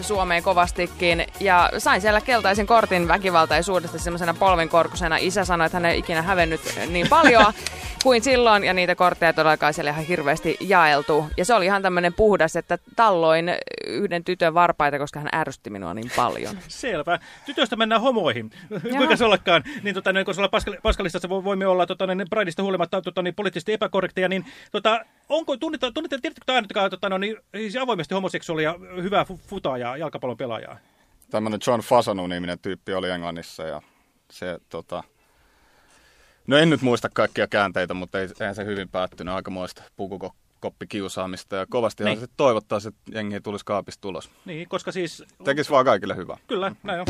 Suomeen kovastikin. Ja sain siellä keltaisen kortin väkivaltaisuudesta semmoisena polvenkorkusena. Isä sanoi, että hän ei ikinä hävennyt niin paljon kuin silloin. Ja niitä kortteja todellakaan siellä ihan hirveästi jaeltu. Ja se oli ihan tämmöinen puhdas, että talloin yhden tytön varpaita, koska hän ärsytti minua niin paljon. Selvä. Tytöstä mennään homoihin. Kuinka se ollakaan? Niin, tota, niin, kun se Paskal, Paskalistassa vo- voimme olla tota, niin, Prideista huolimatta tota, niin, poliittisesti epäkorrekteja, niin tota, onko, tunnita, tunnita, tiedättekö ainuttakaan tota, no, niin, siis avoimesti homoseksuaalia, hyvää fu- futaajaa, jalkapallon pelaajaa? Tämmönen John Fasanu-niminen tyyppi oli Englannissa ja se tota... No en nyt muista kaikkia käänteitä, mutta ei, eihän se hyvin päättynyt aikamoista pukukoppikiusaamista ja kovastihan Niin. se toivottaisi, että jengi tulisi kaapista ulos. Niin, koska siis... Tekisi vaan kaikille hyvää. Kyllä, näin on.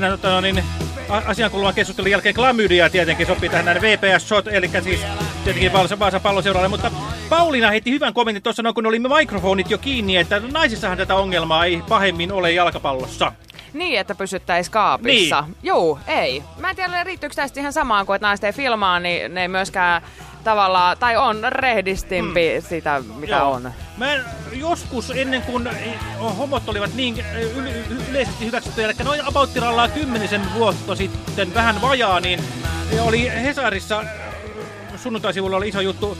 Siinä tota, no, niin, asiankuluvan keskustelun jälkeen klamydia tietenkin sopii tähän näin VPS Shot, eli siis tietenkin Vaasan, Vaasan palloseuraalle, mutta Pauliina heitti hyvän kommentin tuossa, no, kun oli mikrofonit jo kiinni, että naisissahan tätä ongelmaa ei pahemmin ole jalkapallossa. Niin, että pysyttäisiin kaapissa. Niin. Juu, ei. Mä en tiedä, riittyykö tästä ihan samaan kuin, että naiset ei filmaa, niin ne ei myöskään tavallaan, tai on rehdistimpi mm. sitä, mitä Joo. on. Mä joskus ennen kuin eh, homot olivat niin eh, yl yleisesti hyväksyttyjä, eli noin abauttirallaan kymmenisen vuotta sitten, vähän vajaa, niin oli Hesarissa eh, sunnuntaisivulla oli iso juttu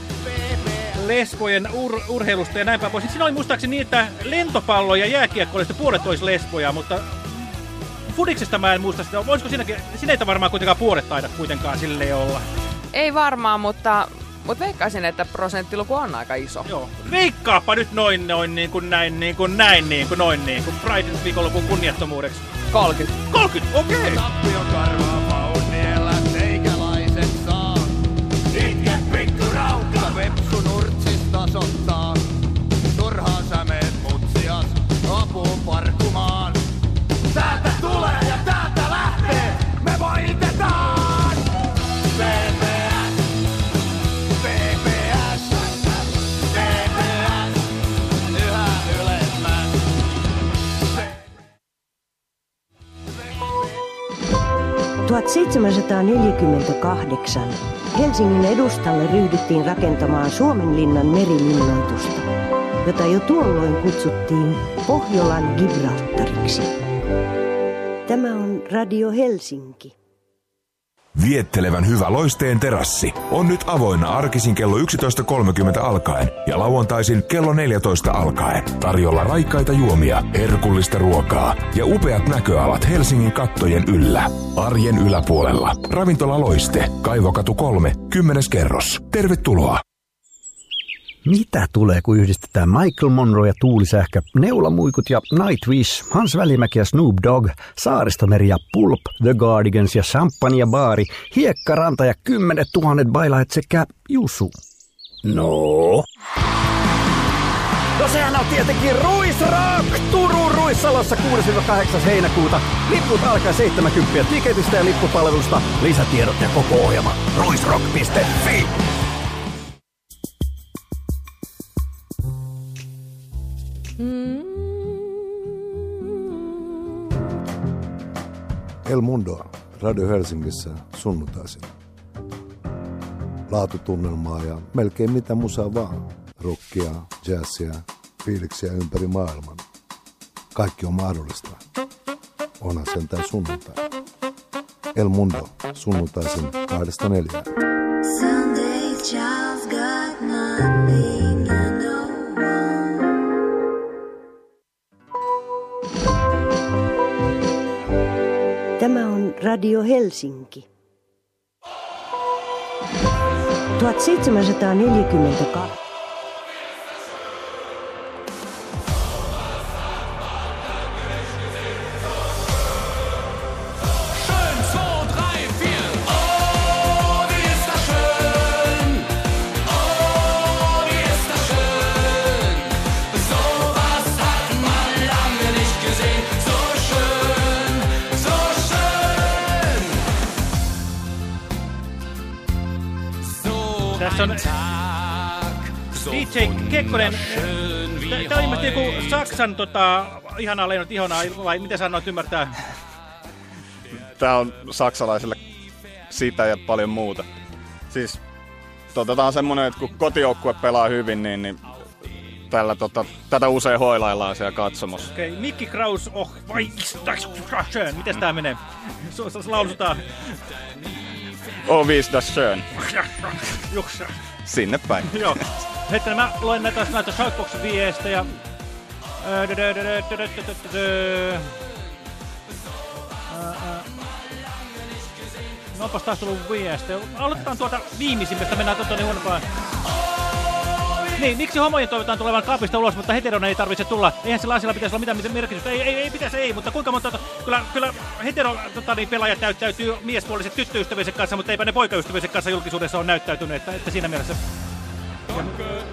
lesbojen ur urheilusta ja näin päin pois. Siinä oli muistaakseni niin, että lentopallo ja jääkiekko oli puolet olisi lesboja, mutta Fudiksesta mä en muista sitä. Voisiko siinäkin, siinä ei varmaan kuitenkaan puolet taida kuitenkaan silleen olla. Ei varmaan, mutta, mutta veikkaisin, että prosenttiluku on aika iso. Joo. Veikkaappa nyt noin, noin, niin kuin näin, niin kuin näin, niin kuin noin, niin kuin Pride viikonlopun kunniattomuudeksi. 30. 30, okei. Okay. Tappio karvaa niellä teikäläiset saa. Itke pikku raukka, vepsu nurtsis tasoittaa. Turhaan sä meet mutsias, apuun parkumaan. Täältä 1748 Helsingin edustalle ryhdyttiin rakentamaan Suomen linnan merilinnoitusta, jota jo tuolloin kutsuttiin Pohjolan Gibraltariksi. Tämä on Radio Helsinki. Viettelevän hyvä loisteen terassi on nyt avoinna arkisin kello 11.30 alkaen ja lauantaisin kello 14 alkaen. Tarjolla raikkaita juomia, herkullista ruokaa ja upeat näköalat Helsingin kattojen yllä. Arjen yläpuolella. Ravintola Loiste, Kaivokatu 3, 10 kerros. Tervetuloa! Mitä tulee, kun yhdistetään Michael Monroe ja Tuulisähkö, Neulamuikut ja Nightwish, Hans Välimäki ja Snoop Dogg, Saaristomeri ja Pulp, The Guardians ja Champagne ja Baari, Hiekkaranta ja kymmenet tuhannet bailaet sekä Jusu? No? No sehän on tietenkin Ruisrock! Turun Ruissalossa 6-8. heinäkuuta. Liput alkaa 70 tiketistä ja lippupalvelusta. Lisätiedot ja koko ohjelma ruisrock.fi. El Mundo Radio Helsingissä sunnuntaisin. Laatutunnelmaa ja melkein mitä musaa vaan. Rockia, jazzia, fiiliksiä ympäri maailman. Kaikki on mahdollista. Onhan sentään sunnuntai. El Mundo sunnuntaisin kahdesta neljään. Sunday child's got nothing Tämä on Radio Helsinki. 1742. So Tässä on ein Tag, so DJ Kekkonen. schön wie Tämä on ilmeisesti joku Saksan tota, ihanaa lennot ihonaa, vai miten sanoit ymmärtää? Tää on saksalaisille sitä ja paljon muuta. Siis tota, tää on semmonen, että kun kotijoukkue pelaa hyvin, niin, niin tällä, tota, tätä usein hoilaillaan siellä katsomossa. Okei, okay, Mikki Kraus, oh, vai. Mites tää menee? Su- su- Lausutaan. Och vis skön. schön. Sinne päin. Joo. Hetkinen, mä luen näitä, näitä Shoutbox-viestejä. No onpas taas tullut viestejä. Aloitetaan tuota viimeisimmästä, mennään tuota niin huonompaan. Niin, miksi homojen toivotaan tulevan kaapista ulos, mutta heteron ei tarvitse tulla? Eihän sillä asialla pitäisi olla mitään mitään merkitystä. Ei, ei, ei pitäisi, ei, mutta kuinka monta... Kyllä, kyllä hetero tota, niin, pelaajat näyttäytyy miespuoliset tyttöystäviensä kanssa, mutta eipä ne poikaystäviensä kanssa julkisuudessa ole näyttäytyneet. Että, että siinä mielessä...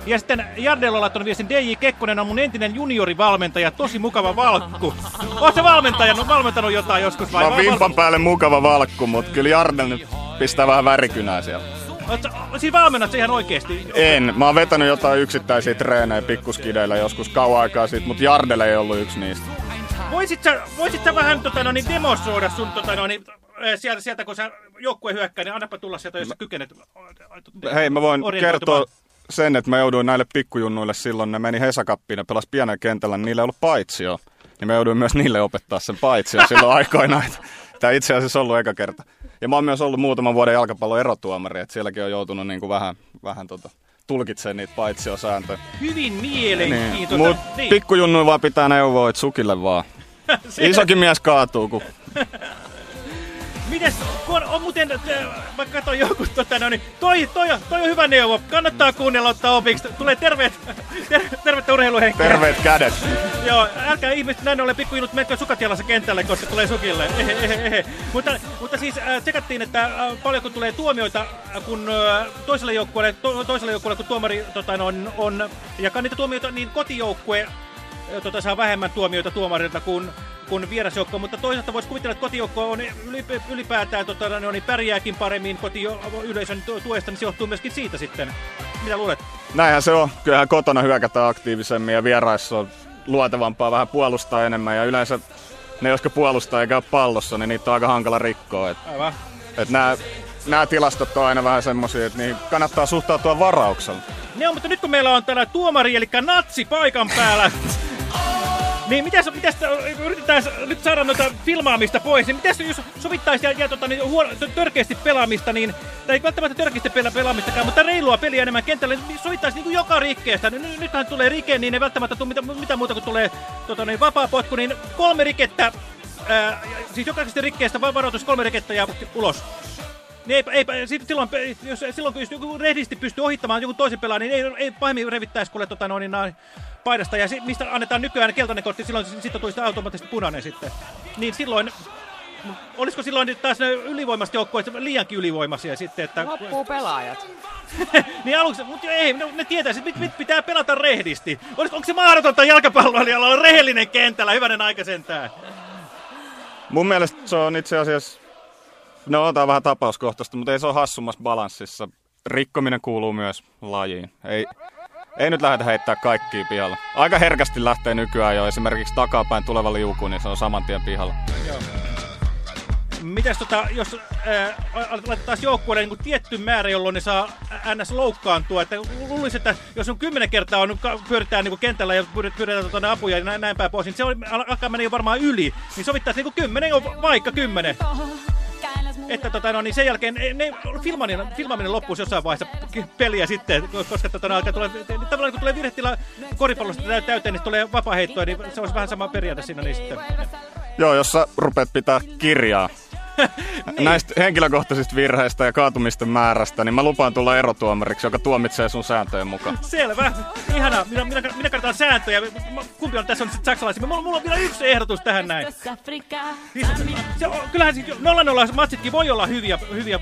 Ja sitten Jardel on laittanut viestin, DJ Kekkonen on mun entinen juniorivalmentaja, tosi mukava valkku. Sä valmentaja, valmentanut jotain joskus vai? Mä oon vimpan päälle mukava valkku, mutta kyllä Jardel nyt pistää vähän värikynää siellä. Sä, siis valmennat ihan oikeesti? En. Mä oon vetänyt jotain yksittäisiä treenejä pikkuskideillä joskus kauan aikaa sitten, mutta Jardel ei ollut yksi niistä. Voisit sä, voisit sä vähän tota, no, niin demonstroida sun tota, no, niin, eh, sieltä, sieltä, kun sä joukkue hyökkää, niin annapa tulla sieltä, jos sä kykenet. Hei, mä voin kertoa sen, että mä jouduin näille pikkujunnuille silloin, ne meni Hesakappiin ja pelas pienellä kentällä, niin niillä ei ollut paitsio. Niin mä jouduin myös niille opettaa sen paitsio silloin aikoinaan. että Tämä itse asiassa ollut eka kerta. Ja mä oon myös ollut muutaman vuoden jalkapallon erotuomari, että sielläkin on joutunut niin kuin vähän, vähän tota, tulkitsemaan niitä paitsijosääntöjä. Hyvin Niin. mielenkiintoista. Mut Niin. pikkujunnuin vaan pitää neuvoa, että sukille vaan. Isokin mies kaatuu, kun Mites, kun on, muuten, äh, mä katson joku, tota, no, niin, toi, toi, toi on hyvä neuvo. Kannattaa kuunnella ottaa opiksi. Tulee terveet, ter, tervettä urheiluhenkeä. terveet kädet. Joo, älkää ihmiset näin ollen pikkujunut menkö sukatjalassa kentälle, koska tulee sukille. Ehe, ehe, ehe. Mutta, mutta siis äh, tsekattiin, että äh, paljonko tulee tuomioita, äh, kun äh, toiselle joukkueelle, to, toiselle joukkueelle, kun tuomari tota, no, on, on jakaa niitä tuomioita, niin kotijoukkue tota, saa vähemmän tuomioita tuomarilta kuin, kuin vierasjoukko, mutta toisaalta voisi kuvitella, että kotijoukko on ylip- ylipäätään tota, no, niin pärjääkin paremmin kotiyleisön tu- tuesta, niin se johtuu myöskin siitä sitten. Mitä luulet? Näinhän se on. Kyllähän kotona hyökätään aktiivisemmin ja vieraissa on luotevampaa vähän puolustaa enemmän. Ja yleensä ne, jotka puolustaa eikä ole pallossa, niin niitä on aika hankala rikkoa. Et, Aivan. et nämä, nämä tilastot on aina vähän semmosia, että niihin kannattaa suhtautua varauksella. Ne on, mutta nyt kun meillä on täällä tuomari, eli natsi paikan päällä, niin mitäs, mitäs yritetään nyt saada noita filmaamista pois, niin mitäs jos sovittaisi ja, ja tota, niin, törkeästi pelaamista, niin, tai ei välttämättä törkeästi pela, pelaamistakaan, mutta reilua peliä enemmän kentälle, niin sovittaisi niin kuin joka rikkeestä. Nyt, nythän tulee rike, niin ei välttämättä tule mitä, mitä muuta kuin tulee tota, niin, vapaa potku, niin kolme rikettä, ää, siis jokaisesta rikkeestä va- varoitus kolme rikettä ja ulos. Niin eipä, eipä, silloin, jos, silloin kun jos joku rehdisti pystyy ohittamaan joku toisen pelaajan, niin ei, ei pahemmin revittäisi kuule tota, noin, niin, paidasta. Ja mistä annetaan nykyään keltainen kortti, silloin sitten tulisi automaattisesti punainen sitten. Niin silloin, olisiko silloin taas ne ylivoimaiset joukkueet liiankin ylivoimaisia sitten, että... Loppuu pelaajat. niin aluksi, mutta ei, ne, ne tietäisi, että mit, mit pitää pelata rehdisti. Olisiko, onko se mahdotonta jalkapalloilijalla olla rehellinen kentällä, hyvänen aika sentään? Mun mielestä se on itse asiassa, no otetaan vähän tapauskohtaista, mutta ei se ole hassummassa balanssissa. Rikkominen kuuluu myös lajiin. Ei, ei nyt lähdetä heittää kaikkia pihalla. Aika herkästi lähtee nykyään jo esimerkiksi takapäin tuleva liuku, niin se on saman tien pihalla. Mitäs tota, jos ää, laitetaan joukkueelle niin tietty määrä, jolloin ne saa ns. loukkaantua, että luulisin, että jos on kymmenen kertaa on, pyöritään niin kentällä ja pyydetään, pyydetään tota, apuja ja näin, näin päin pois, niin se on, al- alkaa mennä jo varmaan yli, niin sovittaisiin niin kymmenen, vaikka kymmenen. Että tota, no, niin sen jälkeen ne, ne, filmaaminen, filmaaminen loppuisi jossain vaiheessa peliä sitten, koska tota, no, tulee, tavallaan kun tulee virhetila koripallosta täy- täyteen, niin tulee vapaa-heittoa, niin se olisi vähän sama periaate siinä. Niin sitten. Joo, jos sä rupeat pitää kirjaa näistä henkilökohtaisista virheistä ja kaatumisten määrästä, niin mä lupaan tulla erotuomariksi, joka tuomitsee sun sääntöjen mukaan. Selvä. Ihanaa. Minä, minä, minä katsotaan sääntöjä. Kumpi on tässä on sitten saksalaisia? Mulla, mulla on vielä yksi ehdotus tähän näin. Siis, se on, kyllähän siis 0-0 matsitkin voi olla hyviä, hyviä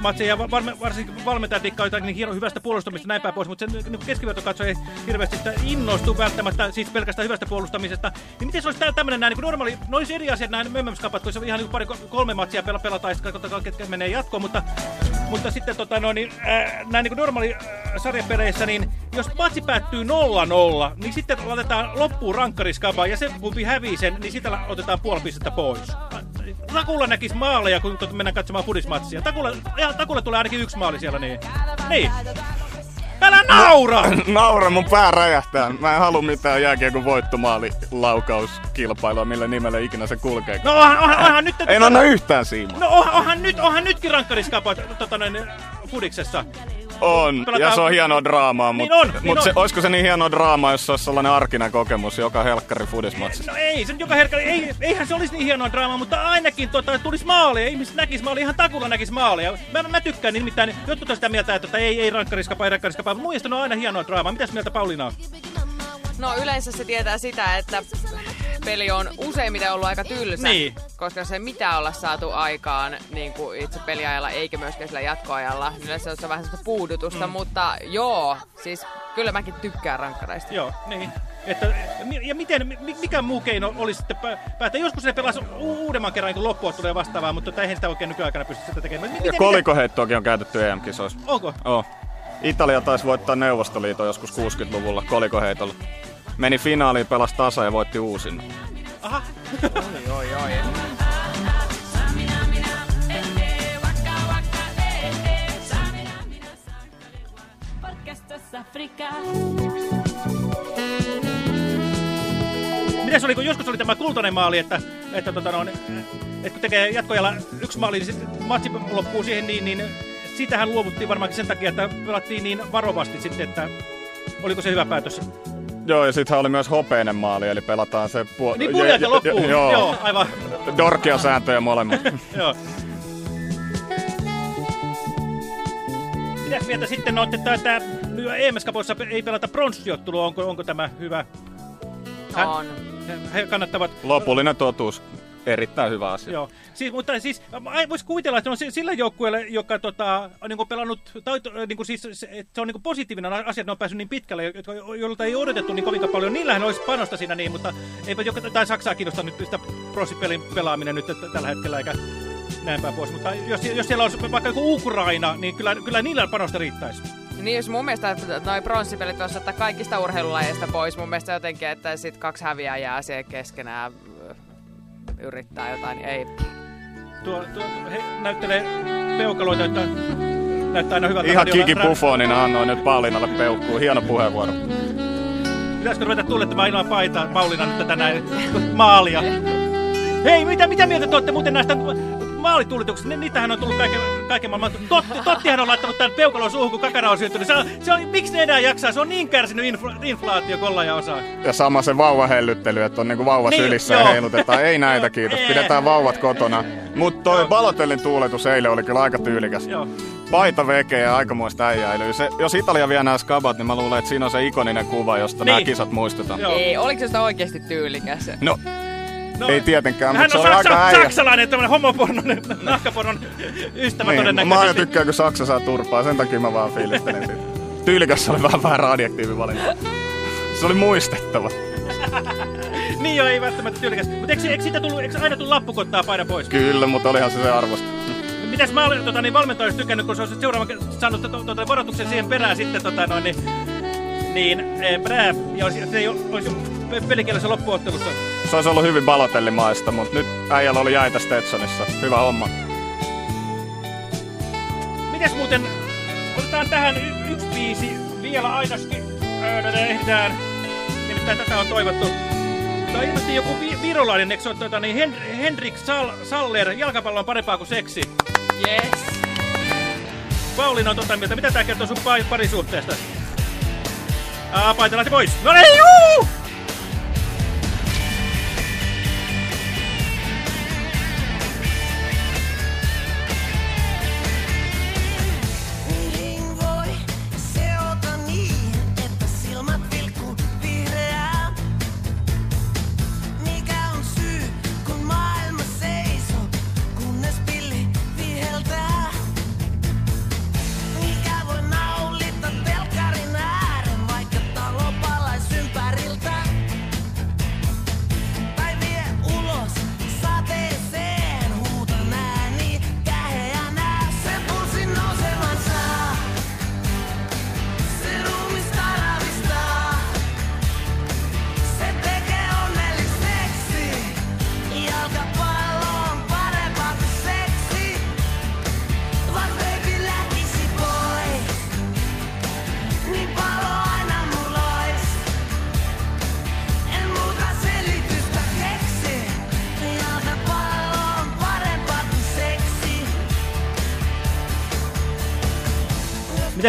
matseja, ja var, varsinkin valmentajat dikkaa jotain niin hieno, hyvästä puolustamista näin päin pois, mutta se niin keskiverto katsoja ei hirveästi sitä innostu välttämättä siis pelkästään hyvästä puolustamisesta. Niin miten se olisi tämmönen näin, niin kuin normaali, no olisi eri asiat näin MMS-kapat, kun se ihan niin pari, kolme matsia pel- pelataan, katsotaan, ketkä menee jatkoon, mutta, mutta sitten tota, no, niin, äh, näin niin kuin normaali äh, sarjapeleissä, niin jos matsi päättyy 0-0, niin sitten laitetaan loppuun rankkariskapa, ja se kumpi hävii sen, niin sitä otetaan puoli pistettä pois. Takulla näkisi maaleja, kun mennään katsomaan fudismatsia. Takulla, ihan, takulla tulee ainakin yksi maali siellä, niin. Niin. Älä naura! Naura, mun pää räjähtää. Mä en halua mitään jääkiekon voittomaali laukauskilpailua, millä nimellä ikinä se kulkee. No onhan, onhan, onhan nyt... En anna yhtään siimaa. No onhan, onhan, nyt, onhan nytkin rankkariskapa tota, noin, fudiksessa. On, ja Pelataan- se on hienoa draamaa, Niin mutta on, niin mut on. se, olisiko se niin hienoa draamaa, jos se olisi sellainen arkinen kokemus joka helkkari fudismatsissa? No ei, se nyt joka herkkä, ei, eihän se olisi niin hienoa draamaa, mutta ainakin tota, tulisi maaleja, ihmiset näkis maaleja, ihan takulla näkis maaleja. Mä, mä tykkään niin nimittäin, jotkut on sitä mieltä, että tota, ei, ei rankkariskapa, ei rankkariskapa, mutta mun mielestä on aina hienoa draamaa. Mitäs mieltä Pauliina on? No yleensä se tietää sitä, että peli on useimmiten ollut aika tylsä. Niin. koska se ei mitään olla saatu aikaan niin kuin itse peliajalla eikä myöskään sillä jatkoajalla. Niin se on se vähän sellaista puudutusta, Mm. mutta joo, siis kyllä mäkin tykkään rankkareista. Joo, niin. Että, ja miten, mi- mikä muu keino olisi sitten pä- päättää? Joskus ne pelasi uudemman kerran niin loppuun tulee vastaavaa, mutta eihän sitä oikein nykyaikana pysty sitä tekemään. Miten, Ja kolikoheittoakin on käytetty EM-kisoissa. Onko? Oh. Italia taisi voittaa Neuvostoliiton joskus 60-luvulla kolikoheitolla. Meni finaaliin, pelasi tasa ja voitti uusin. Aha. oi, oi, oi. Miten se oli, kun joskus oli tämä kultainen maali, että, että, tota no, että kun tekee jatkojalla yksi maali, niin sitten matsi loppuu siihen, niin, niin siitähän luovuttiin varmaankin sen takia, että pelattiin niin varovasti sitten, että oliko se hyvä päätös? Joo, ja sittenhän oli myös hopeinen maali, eli pelataan se... Puol- Niin puolelta loppuun, Joo, joo, aivan. Dorkia sääntöjä molemmat. Joo. Mitäs mieltä sitten olette, että, että EMS-kapoissa ei pelata pronssiottelua, onko, onko tämä hyvä? Hän- On. He kannattavat... Lopullinen totuus. Erittäin hyvä asia. Joo. Siis, mutta siis voisi kuvitella, että on si- sillä joukkueella, joka tota, on niin pelannut, tai niin kuin, siis, se, että se on niin positiivinen asia, että ne on päässyt niin pitkälle, jotka, joilta ei odotettu niin kovinkaan paljon. Niillähän olisi panosta siinä niin, mutta eipä joka, tai Saksaa kiinnosta nyt sitä prossipelin pelaaminen nyt että tällä hetkellä, eikä näin päin pois. Mutta jos, jos siellä olisi vaikka joku Ukraina, niin kyllä, kyllä niillä panosta riittäisi. Niin jos mun mielestä noi pronssipelit olisi ottaa kaikista urheilulajeista pois, mun mielestä jotenkin, että sit kaksi häviäjää siellä keskenään ö, yrittää jotain, niin ei. Tuo, tuo he näyttelee peukaloita, että näyttää aina hyvältä. Ihan. Kiki Buffonina annoin nyt Pauliinalle peukkuu. Hieno puheenvuoro. Pitäisikö ruveta tuulettamaan ilman paitaa Pauliina nyt tätä näin maalia? Hei, mitä, mitä mieltä te olette muuten näistä maalituulituksista? Ni- Niitähän on tullut kaiken, kaiken maailman. Totti, Tottihan on laittanut tämän peukalon suuhun, kun kakana on syntynyt. Se on, se on, miksi ne enää jaksaa? Se on niin kärsinyt infla, inflaatio, kolla ja osaa. Ja sama se vauvahellyttely, että on niinku vauva Niin, sylissä joo. ja heilutetaan. Ei näitä kiitos, pidetään vauvat kotona. Mutta toi Balotellin tuuletus eilen oli kyllä aika tyylikäs. Joo. Paita vekeä ja aikamoista äijäilyä. Se, jos Italia vie nämä skabat, niin mä luulen, että siinä on se ikoninen kuva, josta nämä Niin. kisat muistetaan. Ei, oliko se sitä oikeasti tyylikäs? No, ei tietenkään, Hän mutta on se oli saksa, aika äijä. saksalainen, tämmöinen homopornon, nahkapornon ystävä Niin, mä aina todennäköisesti. tykkään, kun Saksa saa turpaa, sen takia mä vaan fiilistelen sitä. Tyylikäs oli vähän väärä adjektiivivalinta. Se oli muistettava. niin joo, ei välttämättä tyylikäs. Mutta eikö, eikö, siitä tullut, eikö aina tullut lappukottaa paina pois? Kyllä, mutta olihan se se arvosta. Mitäs mä olen tota, niin valmentaja olisi tykännyt, kun se olisi seuraavan saanut to, tota, varoituksen siihen perään sitten, tota, noin, niin, niin eh, brää, ja olisi, se ei olisi pelikielessä loppuottelussa. Se olisi ollut hyvin balotellimaista, mutta nyt äijällä oli jäitä Stetsonissa. Hyvä homma. Mitäs muuten, otetaan tähän y- yksi biisi vielä ainakin, öö, ehditään, nimittäin tätä on toivottu. Tämä on ilmeisesti joku vi virolainen, eikö se ole tota, niin Hen Henrik Sal Saller, jalkapallo on parempaa kuin seksi. Yes. Pauliina on tota mieltä, mitä tää kertoo sun pa- parisuhteesta? Aa, paitellaan se pois. No niin, juu!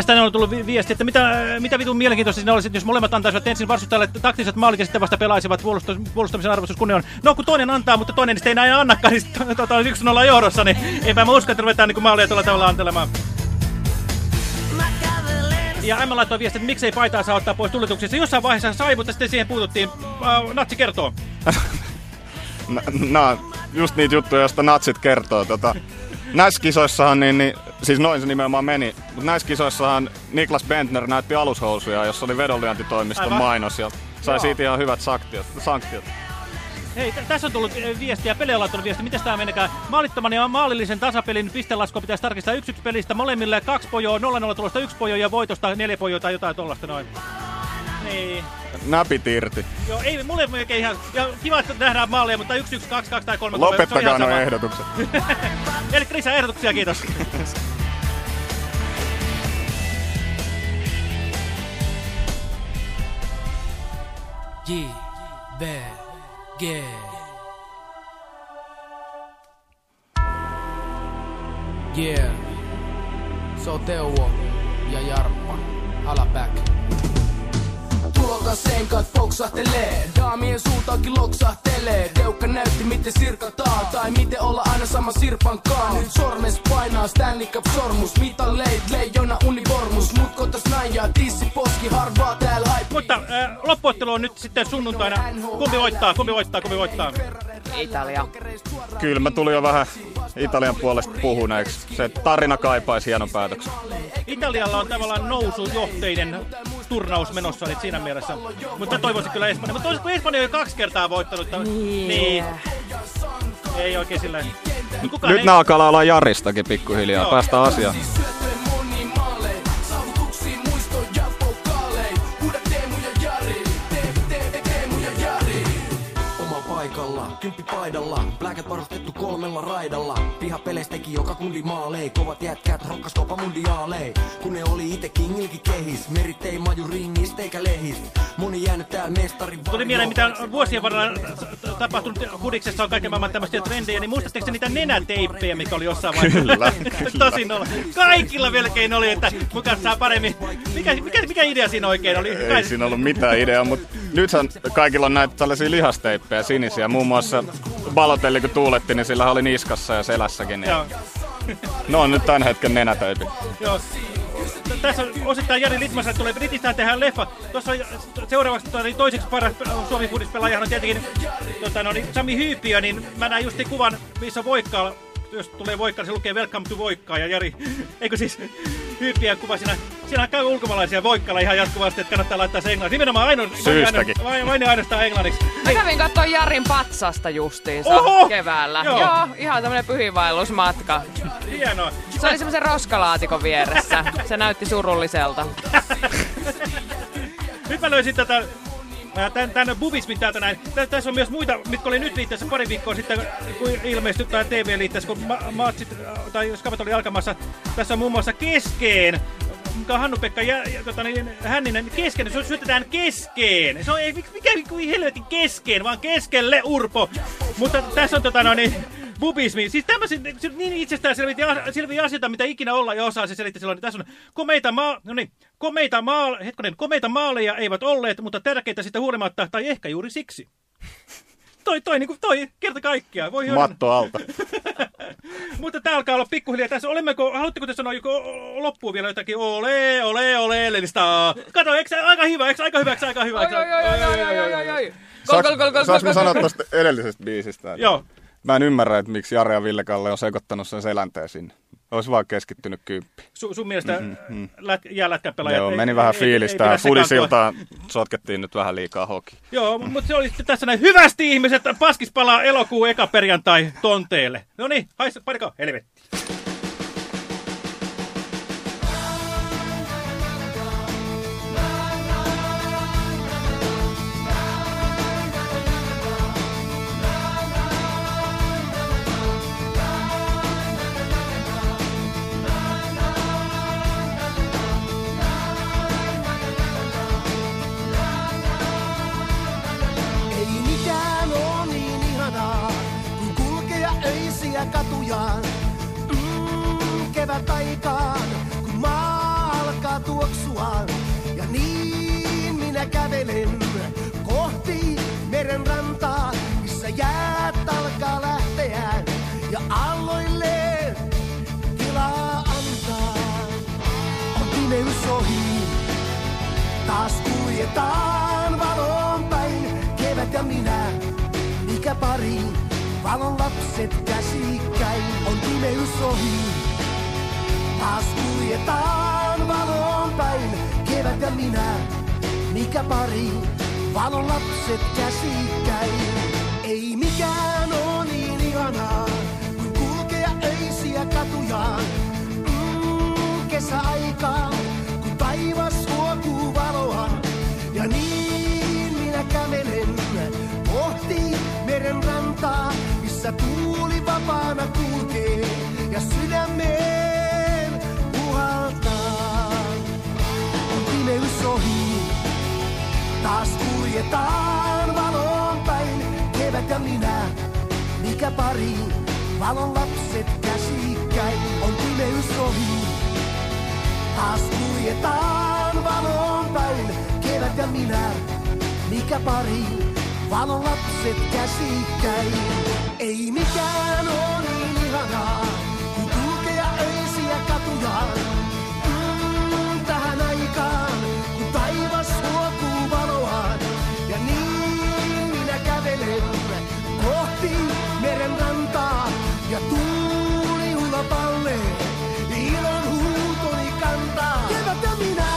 Mitäs tänne on tullut vi viesti, että mitä, mitä vitun mielenkiintoista siinä olisi, jos molemmat antaisivat ensin vastustajalle taktiset maalit ja sitten vasta pelaisivat puolustus, puolustamisen arvostus kunnion. No kun toinen antaa, mutta toinen sitten ei näin annakaan, niin sitten tota, yksi nolla johdossa, niin eipä mä usko, että ruvetaan niin maalia tuolla tavalla antelemaan. Ja Emma laittoi viesti, että miksei paitaa saa ottaa pois tulituksissa. Jossain vaiheessa sai, mutta sitten siihen puututtiin. Äh, Natsi kertoo. Nämä just niitä juttuja, joista natsit kertoo. Tota, näissä kisoissahan, niin, niin, siis noin se nimenomaan meni, mutta näissä kisoissahan Niklas Bentner näytti alushousuja, jossa oli vedonlyöntitoimiston Aivan. mainos ja sai Joo. siitä ihan hyvät sanktiot. sanktiot. Hei, tässä on tullut eh, viestiä, peleillä on tullut viestiä. Miten tämä menekään? Maalittoman ja maalillisen tasapelin pistelaskua pitäisi tarkistaa 1-1 pelistä. Molemmille kaksi pojoa, 0-0 tulosta yksi pojo ja voitosta neljä pojoa tai jotain tollasta noin. Niin. Näpit irti. Joo, ei, mulle ei oikein ihan... Ja kiva, että nähdään maaleja, mutta 1-1, 2-2 tai 3 Lopettakaa nuo ehdotukset. Eli lisää ehdotuksia, kiitos. J, B, G. Yeah. Se on Teuvo ja Jarppa. Hala Tulokas senkat poksahtelee, daamien suuntaakin loksahtelee. Deukka näytti miten sirkataan, tai miten olla aina sama sirpankaan. Nyt sormes painaa Stanley Cup sormus, mitä leit, leijona univormus. Mut kotas näin ja tissi poski harvaa täällä hype. Mutta äh, loppuottelu on nyt sitten sunnuntaina. Kumpi voittaa, kumpi voittaa, kumpi voittaa? Italia. Kyllä mä tulin jo vähän Italian puolesta puhuneeksi. Se tarina kaipaisi hienon päätöksen. Italialla on tavallaan nousujohteinen turnaus menossa nyt siinä mielessä. Mutta toivoisin kyllä Espanja. Mutta toisin kun Espanja on jo kaksi kertaa voittanut. Niin. niin. Ei oikein silleen. Mut Kukaan Nyt ei... ne alkaa laulaa Jaristakin pikkuhiljaa. Joo. Päästään asiaan. Paikalla, kymppi paidalla. Bläkät varustettu kolmella raidalla. Pihapeleistä teki joka kundi maalei. Kovat jätkät rokkas kopa mundiaalei. Kun ne oli ite kingilki kehis. Merit ei maju ringistä eikä lehis. Moni jäänyt täällä mestari Tuli mieleen, mitä on vuosien varrella t- tapahtunut Hudiksessa on kaiken maailman tämmöisiä trendejä, niin muistatteko te niitä nenäteippejä, mikä oli jossain vaiheessa? Kyllä, kyllä. Tosin olla. Kaikilla melkein oli, että mukaan saa paremmin. Mikä, mikä, mikä idea siinä oikein oli? Ei siinä ollut mitään ideaa, mutta nythän kaikilla on näitä tällaisia lihasteippejä sinisiä. Muun muassa Balotelli kun tuuletti, niin sillä oli niskassa ja selässäkin. Niin Joo. ne on nyt tämän hetken. Joo. T- Tässä on osittain Jari Litmasen tulee Britistään tehdään leffa. Tuossa on seuraavaksi tuota, niin toiseksi paras Suomi pelaaja on tietenkin tota, no, niin Sami Hyypiö, niin mä näin just kuvan, missä on Voikkaa. Jos tulee Voikkaa, niin se lukee Welcome to Voikkaa. Ja Jari, eikö siis Hyypiä kuva siinä. Siinä käy ulkomaalaisia Voikkalla ihan jatkuvasti, että kannattaa laittaa se englanniksi. Nimenomaan aino, Syystäkin. vain, vain ainoastaan englanniksi. Mä kävin katsoa Jarin patsasta justiinsa Oho! keväällä. Joo. Joo. ihan tämmönen pyhiinvaellusmatka. Hienoa. Se oli semmoisen roskalaatikon vieressä. Se näytti surulliselta. Nyt mä löysin tätä ää, tän, tän bubismin täältä näin. Tä, tässä on myös muita, mitkä oli nyt liitteessä pari viikkoa sitten, kun ilmestyi tai TV-liitteessä, kun ma matsit, ää, tai jos kavat oli alkamassa. Tässä on muun muassa keskeen, mikä on Hannu-Pekka ja, ja, tota, niin, Hänninen kesken, se syötetään keskeen. Se on ei, mikä kuin helvetin keskeen, vaan keskelle Urpo. Mutta tässä on tota no niin, bubismi. Siis tämmöisiä niin itsestään selviä, selviä asioita, mitä ikinä olla ja osaa se selitti silloin. Tässä on komeita, maa, no niin, komeita, maal, hetkonen, komeita maaleja eivät olleet, mutta tärkeitä sitä huolimatta, tai ehkä juuri siksi. Toi, toi, niin kuin toi, kerta kaikkiaan. Voi. Matto alta. Mutta tää alkaa olla pikkuhiljaa tässä. Olemmeko, haluatteko te sanoa joko loppuun vielä jotakin? Ole, ole, oleellista. Kato, eikö se aika hyvä, eikö aika hyvä, eikö aika hyvä? Oi, oi, oi, oi, oi, oi, oi, oi. Gol, Saanko gol, gol, gol, saanko gol, mä sanoa gol. tuosta edellisestä biisistä? että Joo. Mä en ymmärrä, että miksi Jari ja Ville Kalle on sekoittanut sen selänteen sinne. Olisi vaan keskittynyt kymppiin. Su, sun mielestä Mhm, mhm. lät, jäälätkän pelaajat... Joo, ei- meni vähän ei- fiilistä. ei pidä ja Fudisiltaan sotkettiin nyt vähän liikaa hoki. Joo, mutta se oli sitten tässä näin. Hyvästi ihmiset, paskis palaa elokuun eka perjantai tonteelle. No niin, haista, pariko, helvetti. Mikä pari, valon lapset käsikkäin. Ei mikään oo niin ihanaa, kuin kulkea öisiä katujaan. Mm, kesäaikaa, kun taivas huokuu valoa. Ja niin minä kävelen kohti meren rantaa, missä tuuli vapaana kulkee ja sydämeen taas kuljetaan valoon päin, kevät ja minä, mikä pari, valon lapset käsikkäin, on pimeys ohi. Taas kuljetaan valoon päin, kevät ja minä, mikä pari, valon lapset käsikkäin. Ei mikään oo niin ihanaa, kun kulkea öisiä katujaan. kohti meren rantaa ja tuuli hulapalle. Ilon huutoni kantaa. Kevät ja minä